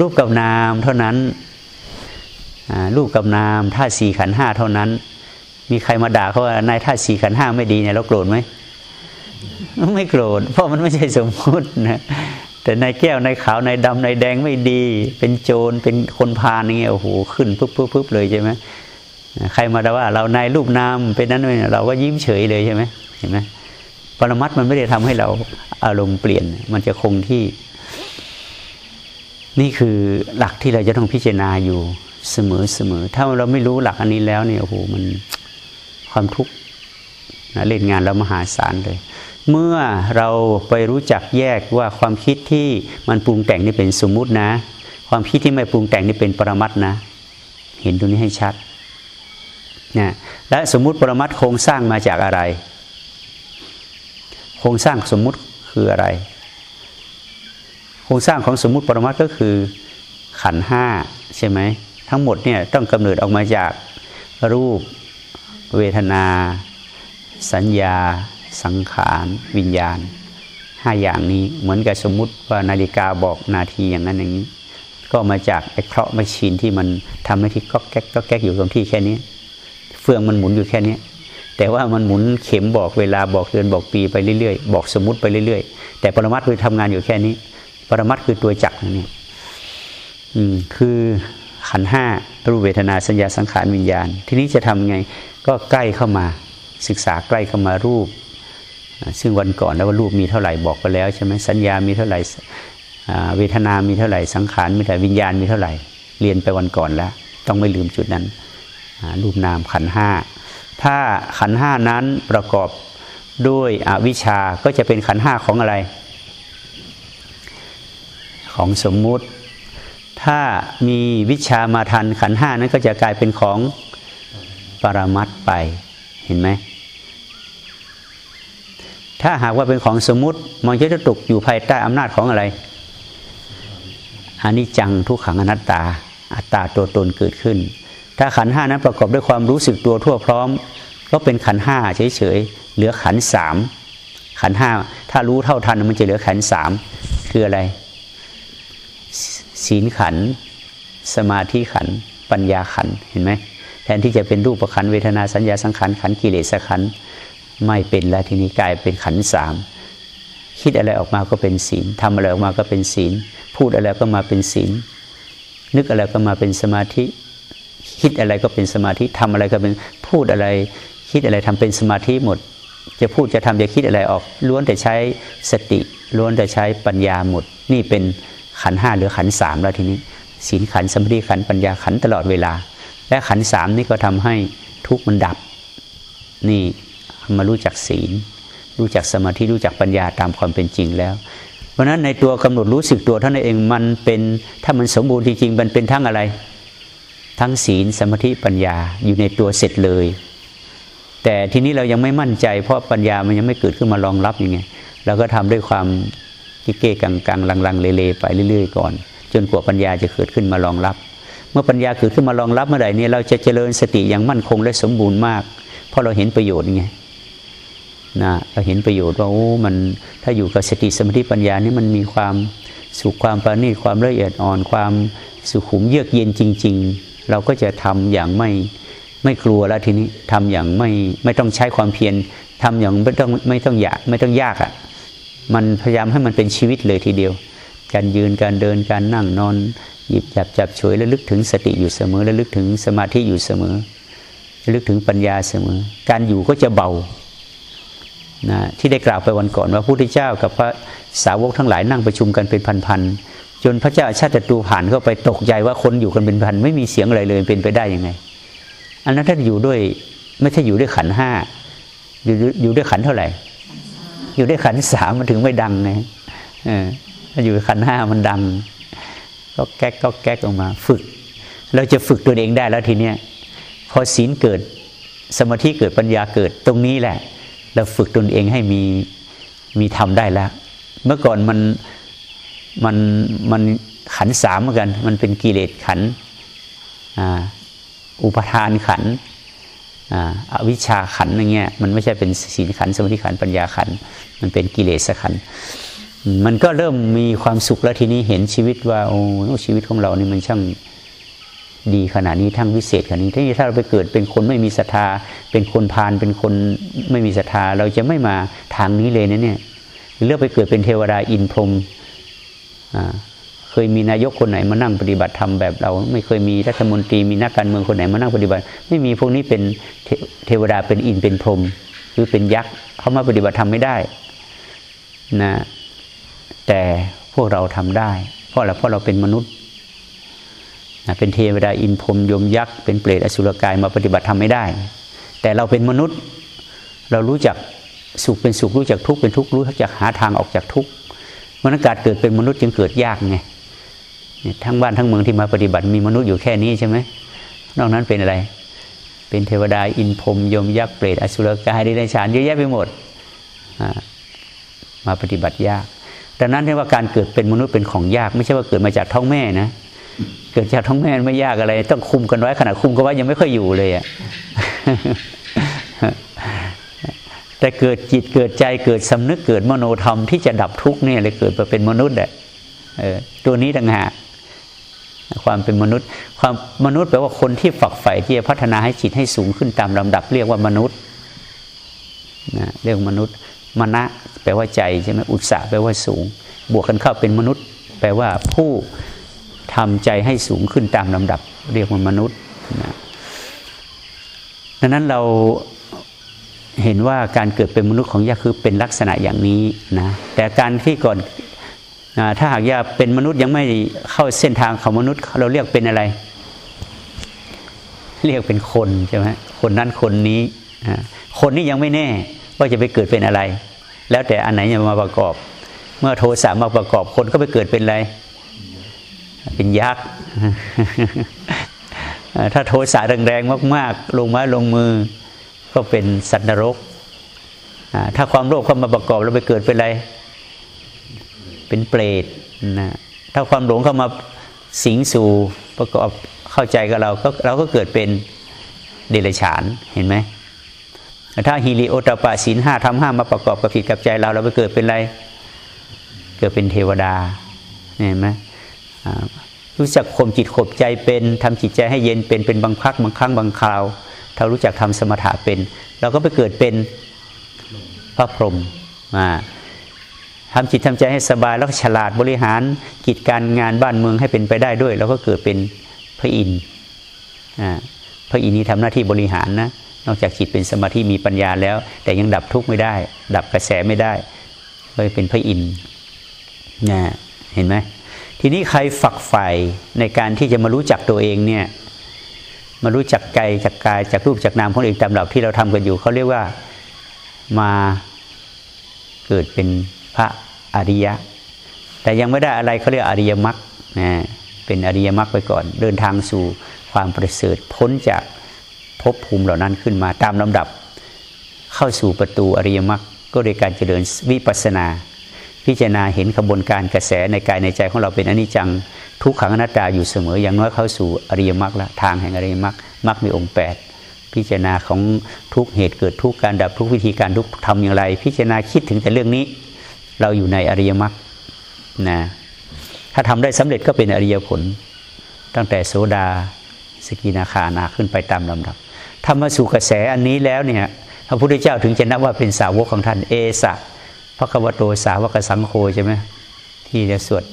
รูปกับนามเท่านั้นรูปกับนามธาสี่ขันห้าเท่านั้น มีใครมาด่าเขาว่านายธาสี่ขันห้าไม่ดีเนี่ยเราโกรธไหมไม่โกรธเพราะมันไม่ใช่สมมตินะแต่นายแก้วนายขาวนายดำนายแดงไม่ดี เป็นโจรเป็นคนพาลอย่างเงี้ยโอ้โหขึ้นปุ๊บปุ๊บปุ๊บเลยใช่ไหม ใครมาด่าว่าเราในรูปนามเป็นนั้นเราก็ยิ้มเฉยเลยใช่ไหมเห็นไหมปรมัตมันไม่ได้ทำให้เราอารมณ์เปลี่ยน มันจะคงที่ นี่คือหลักที่เราจะต้องพิจารณาอยู่เสมอเสมอถ้าเราไม่รู้หลักอันนี้แล้วเนี่ยโอ้โหมันความทุกข์เล่นงานเรามหาศาลเลย เมื่อเราไปรู้จักแยกว่าความคิดที่มันปรุงแต่งนี่เป็นสมมุตินะ ความคิดที่ไม่ปรุงแต่งนี่เป็นปรมัตนะ เห็นตรงนี้ให้ชัด นะและสมมุติปรมัตโครงสร้างมาจากอะไร โครงสร้างสมมุติคืออะไร โครงสร้างของสมมุติปรมัตก็คือขันห้าใช่ไหมทั้งหมดเนี่ยต้องกำเนิดออกมาจากรูป เวทนา สัญญา สังขารวิญญาณห้าอย่างนี้เหมือนกับสมมุติว่านาฬิกาบอกนาทีอย่างนั้นอย่างนี้ ก็มาจากไอ้เคราะห์มชีนที่มันทำให้ที่ก็แก๊กก็แก๊กอยู่ตรงที่แค่นี้ ฟืองมันหมุนอยู่แค่นี้แต่ว่ามันหมุนเข็มบอกเวลาบอกเดือนบอกปีไปเรื่อยๆ บอกสมมุติไปเรื่อยๆ แต่ปรมัตถ์คือทำงานอยู่แค่นี้ ปรมัตถ์คือตัวจักรนี่อืมคือขันห้ารูปเวทนาสัญญาสังขารวิญญาณ ทีนี้จะทำไงก็ใกล้เข้ามาศึกษาใกล้เข้ามารูป ซึ่งวันก่อนแล้วว่ารูปมีเท่าไหร่บอกไปแล้วใช่ไหมสัญญามีเท่าไหร่เวทนามีเท่าไหร่สังขารมีเท่าไหร่วิญญาณมีเท่าไหร่ เรียนไปวันก่อนแล้ว ต้องไม่ลืมจุดนั้น รูปนามขันห้าถ้าขันห้านั้นประกอบด้วยอวิชชาก็จะเป็นขันห้าของอะไร ของสมมุติ ถ้ามีวิชามาทันขันห้านั้นก็จะกลายเป็นของปรมัตไปเห็นไหมถ้าหากว่าเป็นของสมมุติมันจะตกอยู่ภายใต้อำนาจของอะไรอันนี้จังทุกขังอนัตตาอัตตาตัวตนเกิดขึ้น ถ้าขันห้านั้นประกอบด้วยความรู้สึกตัวทั่วพร้อม ก็เป็นขันห้าเฉยๆเหลือขันสามขันห้าถ้ารู้เท่าทันมันจะเหลือขันสามคืออะไร ศีลขัน สมาธิขัน ปัญญาขันเห็นไหมแทนที่จะเป็นรูปขันเวทนาสัญญาสังขารขันกิเลสขันไม่เป็นแล้วทีนี้กลายเป็นขันสามคิดอะไรออกมาก็เป็นศีลทำอะไรออกมาก็เป็นศีล พูดอะไรก็มาเป็นศีล นึกอะไรก็มาเป็นสมาธิ คิดอะไรก็เป็นสมาธิทำอะไรก็เป็นพูดอะไร คิดอะไรทำเป็นสมาธิหมด จะพูดจะทำจะคิดอะไรออก ล้วนแต่ใช้สติล้วนแต่ใช้ปัญญาหมด นี่เป็นขันห้าหรือขันสามแล้วทีนี้ศีลขันสมาธิขันปัญญาขันตลอดเวลา และขันสามนี่ก็ทำให้ทุกข์มันดับ นี่มารู้จักศีล รู้จักสมาธิรู้จักปัญญาตามความเป็นจริงแล้ว เพราะนั้นในตัวกำหนดรู้สึกตัวท่านเองมันเป็นถ้ามันสมบูรณ์จริงๆมันเป็นทั้งอะไร ทั้งศีลสมาธิปัญญาอยู่ในตัวเสร็จเลย แต่ทีนี้เรายังไม่มั่นใจ เพราะปัญญามันยังไม่เกิดขึ้นมารองรับยังไงเราก็ทำด้วยความเก้กังกังลังลังเลเลไปเรื่อย ๆ ก่อน จนกว่าปัญญาจะเกิดขึ้นมารองรับ เมื่อปัญญาเกิดขึ้นมารองรับเมื่อไหร่นี้เราจะเจริญสติอย่างมั่นคงและสมบูรณ์มาก เพราะเราเห็นประโยชน์ไงนะเราเห็นประโยชน์ว่าโอ้มันถ้าอยู่กับสติสมาธิปัญญานี่มันมีความสุขความประณีตความละเอียดอ่อนความสุขุมเยือกเย็นจริง ๆ เราก็จะทำอย่างไม่ไม่กลัวแล้วทีนี้ทำอย่างไม่ไม่ต้องใช้ความเพียรทำอย่างไม่ต้องไม่ต้องอยากไม่ต้องยากอะ่ะมันพยายามให้มันเป็นชีวิตเลยทีเดียว การยืนการเดินการนั่งนอน หยิบจับจับฉวยและลึกถึงสติอยู่เสมอและลึกถึงสมาธิอยู่เสมอลึกถึงปัญญาเสมอ การอยู่ก็จะเบานะที่ได้กล่าวไปวันก่อนว่าพระพุทธเจ้ากับพระสาวกทั้งหลายนั่งประชุมกันเป็นพันๆ จนพระเจ้าชาติตูผ่านเข้าไปตกใจว่าคนอยู่กันเป็นพันไม่มีเสียงอะไรเลยเป็นไปได้ยังไง อันนั้นท่านอยู่ด้วยไม่ใช่อยู่ด้วยขันห้าอยู่อยู่ด้วยขันเท่าไหร่ อยู่ด้วยขันสามมันถึงไม่ดังไงเอออยู่ขันห้ามันดัง ก็แก๊กก็แก๊กออกมา ฝึก เราจะฝึกตัวเองได้แล้วทีเนี้ยพอศีลเกิดสมาธิเกิดปัญญาเกิดตรงนี้แหละ เราฝึกตนเองให้มีมีทำได้แล้ว เมื่อก่อนมัน มันมันขันสามเหมือนกัน มันเป็นกิเลสขันอุปทานขันอวิชชาขันอย่างเงี้ยมันไม่ใช่เป็นศีลขันสมาธิขันปัญญาขัน มันเป็นกิเลสขัน มันก็เริ่มมีความสุขแล้วทีนี้เห็นชีวิตว่าโอ้ชีวิตของเรานี่มันช่างดีขนาดนี้ทั้งวิเศษขนาดนี้ถ้าเราไปเกิดเป็นคนไม่มีศรัทธา เป็นคนพาลเป็นคนไม่มีศรัทธา เราจะไม่มาทางนี้เลยนะเนี่ยเลือกไปเกิดเป็นเทวดาอินพรหม เคยมีนายกคนไหนมานั่งปฏิบัติธรรมแบบเรา ไม่เคยมีรัฐมนตรีมีนักการเมืองคนไหนมานั่งปฏิบัติ ไม่มีพวกนี้เป็นเทวดาเป็นอินเป็นพรหมหรือเป็นยักษ์เขามาปฏิบัติธรรมไม่ได้นะแต่พวกเราทำได้ เพราะอะไรเพราะเราเป็นมนุษย์นะเป็นเทวดาอินพรมยมยักษ์เป็นเปรตอสุรกายมาปฏิบัติธรรมไม่ได้ แต่เราเป็นมนุษย์ เรารู้จักสุขเป็นสุขรู้จักทุกข์เป็นทุกข์รู้จักหาทางออกจากทุกข์ มันการเกิดเป็นมนุษย์จึงเกิดยากไงทั้งบ้านทั้งเมืองที่มาปฏิบัติมีมนุษย์อยู่แค่นี้ใช่ไหมนอกนั้นเป็นอะไร เป็นเทวดาอินพรมยมยักษ์เปรตอสุรกายดิเรกชันเยอะแยะไปหมดมาปฏิบัติยากดังนั้นเรียกว่าการเกิดเป็นมนุษย์เป็นของยาก ไม่ใช่ว่าเกิดมาจากท้องแม่นะเกิดจากท้องแม่ไม่ยากอะไร ต้องคุมกันไว้ขนาดคุมกันไวยังไม่ค่อยอยู่เลยอะ แต่เกิดจิตเกิดใจเกิดสำนึกเกิดมโนธรรมที่จะดับทุกข์เนี่ยเลยเกิดมาเป็นมนุษย์แหละตัวนี้ต่างหากความเป็นมนุษย์ ความมนุษย์แปลว่าคนที่ฝักใฝ่ที่จะพัฒนาให้จิตให้สูงขึ้นตามลำดับ เรียกว่ามนุษย์นะเรียกมนุษย์มณะแปลว่าใจใช่ไหมอุตสาแปลว่าสูง บวกกันเข้าเป็นมนุษย์ แปลว่าผู้ทำใจให้สูงขึ้นตามลำดับ เรียกว่ามนุษย์นะดังนั้นเรา เห็นว่าการเกิดเป็นมนุษย์ของยาคือเป็นลักษณะอย่างนี้นะแต่การที่ก่อนถ้าหากยาเป็นมนุษย์ยังไม่เข้าเส้นทางของมนุษย์ เราเรียกเป็นอะไร เรียกเป็นคนใช่ไหมคนนั้นคนนี้คนนี้ยังไม่แน่ว่าจะไปเกิดเป็นอะไร แล้วแต่อันไหนจะมาประกอบ เมื่อโทสะมาประกอบคนก็ไปเกิดเป็นอะไร เป็นยักษ์ถ้าโทสะแรงๆมาก ๆ ลงไม้ลงมือ ก็เป็นสัตว์นรก ถ้าความโลภเข้ามาประกอบเราไปเกิดเป็นอะไร เป็นเปรตนะถ้าความหลงเข้ามาสิงสู่ประกอบเข้าใจกับเราก็เราก็เกิดเป็นเดรัจฉานเห็นไหมถ้าฮิริโอตปะศีลห้าทำห้ามาประกอบกับผิดกับใจเราเราไปเกิดเป็นอะไรเกิดเป็นเทวดาเห็นไหมรู้จักข่มจิตข่มใจเป็นทำจิตใจให้เย็นเป็นเป็นบางพักบางครั้งบางคราว ถ้ารู้จักทำสมถะเป็น เราก็ไปเกิดเป็นพระพรหมมาทำจิตทำใจให้สบายแล้วฉลาดบริหารกิจการงานบ้านเมืองให้เป็นไปได้ด้วยเราก็เกิดเป็นพระอินทร์พระอินทร์นี้ทำหน้าที่บริหารนะนอกจากจิตเป็นสมาธิมีปัญญาแล้ว แต่ยังดับทุกข์ไม่ได้ ดับกระแสไม่ได้เลยเป็นพระอินทร์นะเห็นไหมทีนี้ใครฝักใฝ่ในการที่จะมารู้จักตัวเองเนี่ย มารู้จักกายจากกายจากรูปจากนามของเองตามหลักที่เราทำกันอยู่เขาเรียกว่ามาเกิดเป็นพระอริยะ แต่ยังไม่ได้อะไรเขาเรียกอริยมรรคนะเป็นอริยมรรคไปก่อน เดินทางสู่ความประเสริฐพ้นจากภพภูมิเหล่านั้นขึ้นมาตามลำดับ เข้าสู่ประตูอริยมรรคก็โดยการเจริญวิปัสนา พิจารณาเห็นขบวนการกระแสในกายในใจของเราเป็นอนิจจัง ทุกขังอนัตตาอยู่เสมอ อย่างน้อยเข้าสู่อริยมรรคละทางแห่งอริยมรรคมรรคมีองค์ 8 พิจารณาของทุกเหตุเกิดทุกการดับทุกวิธีการทุกทำอย่างไร พิจารณาคิดถึงแต่เรื่องนี้ เราอยู่ในอริยมรรคนะถ้าทำได้สำเร็จก็เป็นอริยผล ตั้งแต่โสดาสกินาคานาขึ้นไปตามลำดับทำมาสู่กระแสอันนี้แล้วเนี่ยพระพุทธเจ้าถึงจะนับว่าเป็นสาวกของท่านเอสะพระกวโตสาวกสังโฆใช่ไหมที่จะสวด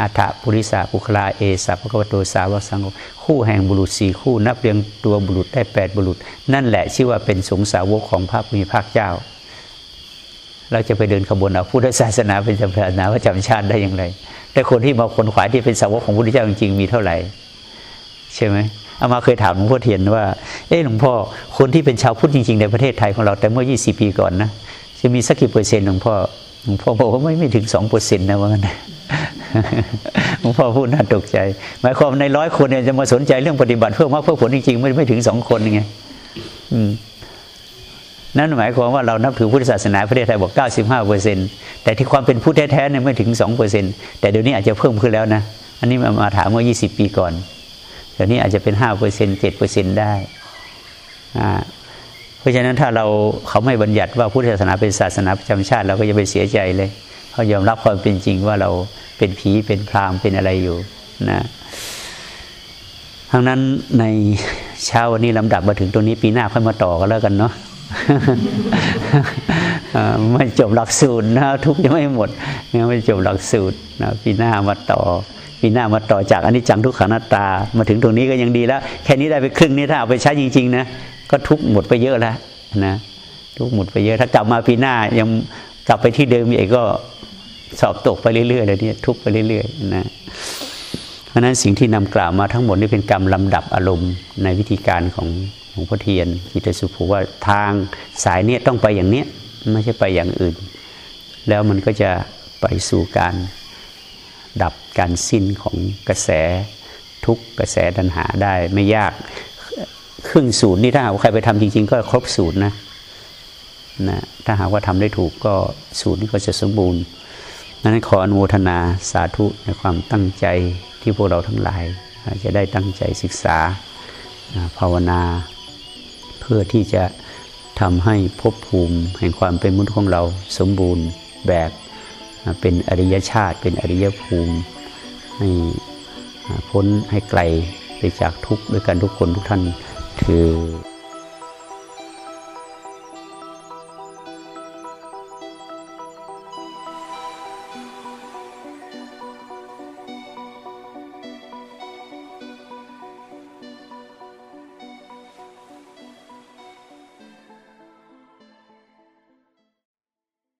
อัฏฐปุริสาปุคลาเอสะพระกวโตสาวกสังโฆคู่แห่งบุรุษสี่คู่ นับเรียงตัวบุรุษได้แปดบุรุษ นั่นแหละชื่อว่าเป็นสงสาวกของพระภูมิภาคเจ้า เราจะไปเดินขบวนเอาพุทธศาสนาเป็นศาสนาประจำชาติได้อย่างไร แต่คนที่มาคนขวายที่เป็นสาวกของพระพุทธเจ้าจริงๆมีเท่าไหร่ ใช่ไหมอามาเคยถามหลวงพ่อเทียนว่า เอ้หลวงพ่อ คนที่เป็นชาวพุทธจริงๆในประเทศไทยของเราแต่เมื่อ 20 ปีก่อนนะ จะมีสักกี่เปอร์เซ็นต์หลวงพ่อ หลวงพ่อบอกว่าไม่ไม่ถึงสองเปอร์เซ็นต์นะว่างั้น หลวงพ่อพูดน่าตกใจ หมายความในร้อยคนเนี่ยจะมาสนใจเรื่องปฏิบัติเพื่อมรรคเพื่อผลจริงๆไม่ไม่ถึงสองคนไงนั่นหมายความว่าเรานับถือพุทธศาสนาประเทศไทยบอก 95เปอร์เซ็นต์แต่ที่ความเป็นพุทธแท้ๆเนี่ยไม่ถึง2เปอร์เซ็นต์แต่เดี๋ยวนี้อาจจะเพิ่มขึ้นแล้วนะ อันนี้มาถามเมื่อ 20 ปีก่อน เดี๋ยวนี้อาจจะเป็นห้าเปอร์เซ็นเจ็ดเปอร์เซ็นต์ได้เพราะฉะนั้นถ้าเราเขาไม่บัญญัติว่าพุทธศาสนาเป็นศาสนาประจำชาติ เราก็จะไปเสียใจเลย เขายอมรับความเป็นจริงว่าเราเป็นผีเป็นพรามเป็นอะไรอยู่นะทั้งนั้นในเช้าวันนี้ลำดับมาถึงตรงนี้ปีหน้าค่อยมาต่อกันแล้วกันเนาะไม่จบหลักสูตรนะทุกยังไม่หมดยังไม่จบหลักสูตรนะปีหน้ามาต่อปีหน้ามาต่อจากอันนี้จังทุกขังนาตา มาถึงตรงนี้ก็ยังดีแล้ว แค่นี้ได้ไปครึ่งนี้ถ้าเอาไปใช้จริงๆนะก็ทุกหมดไปเยอะแล้วนะทุกหมดไปเยอะ ถ้ากลับมาปีหน้ายังกลับไปที่เดิมอีกก็ สอบตกไปเรื่อยๆเลยเนี่ยทุกไปเรื่อยๆนะเพราะฉะนั้นสิ่งที่นำกล่าวมาทั้งหมดนี่เป็นกรรมลำดับอารมณ์ในวิธีการของหลวงพ่อเทียนจิตสุภูว่าทางสายเนี้ยต้องไปอย่างเนี้ยไม่ใช่ไปอย่างอื่น แล้วมันก็จะไปสู่การดับการสิ้นของกระแสทุกกระแสตัณหาได้ไม่ยากครึ่งศูนย์นี่ถ้าหากว่าใครไปทำจริง ๆ ก็ครบศูนย์นะนะถ้าหากว่าทำได้ถูกก็ศูนย์นี่ก็จะสมบูรณ์ นั้นขออนุโมทนาสาธุในความตั้งใจที่พวกเราทั้งหลาย จะได้ตั้งใจศึกษาภาวนา เพื่อที่จะทำให้ภพภูมิแห่งความเป็นมนุษย์ของเราสมบูรณ์แบบเป็นอริยชาติ เป็นอริยภูมิ ให้พ้นให้ไกลไปจากทุกข์ด้วยกันทุกคนทุกท่านคือ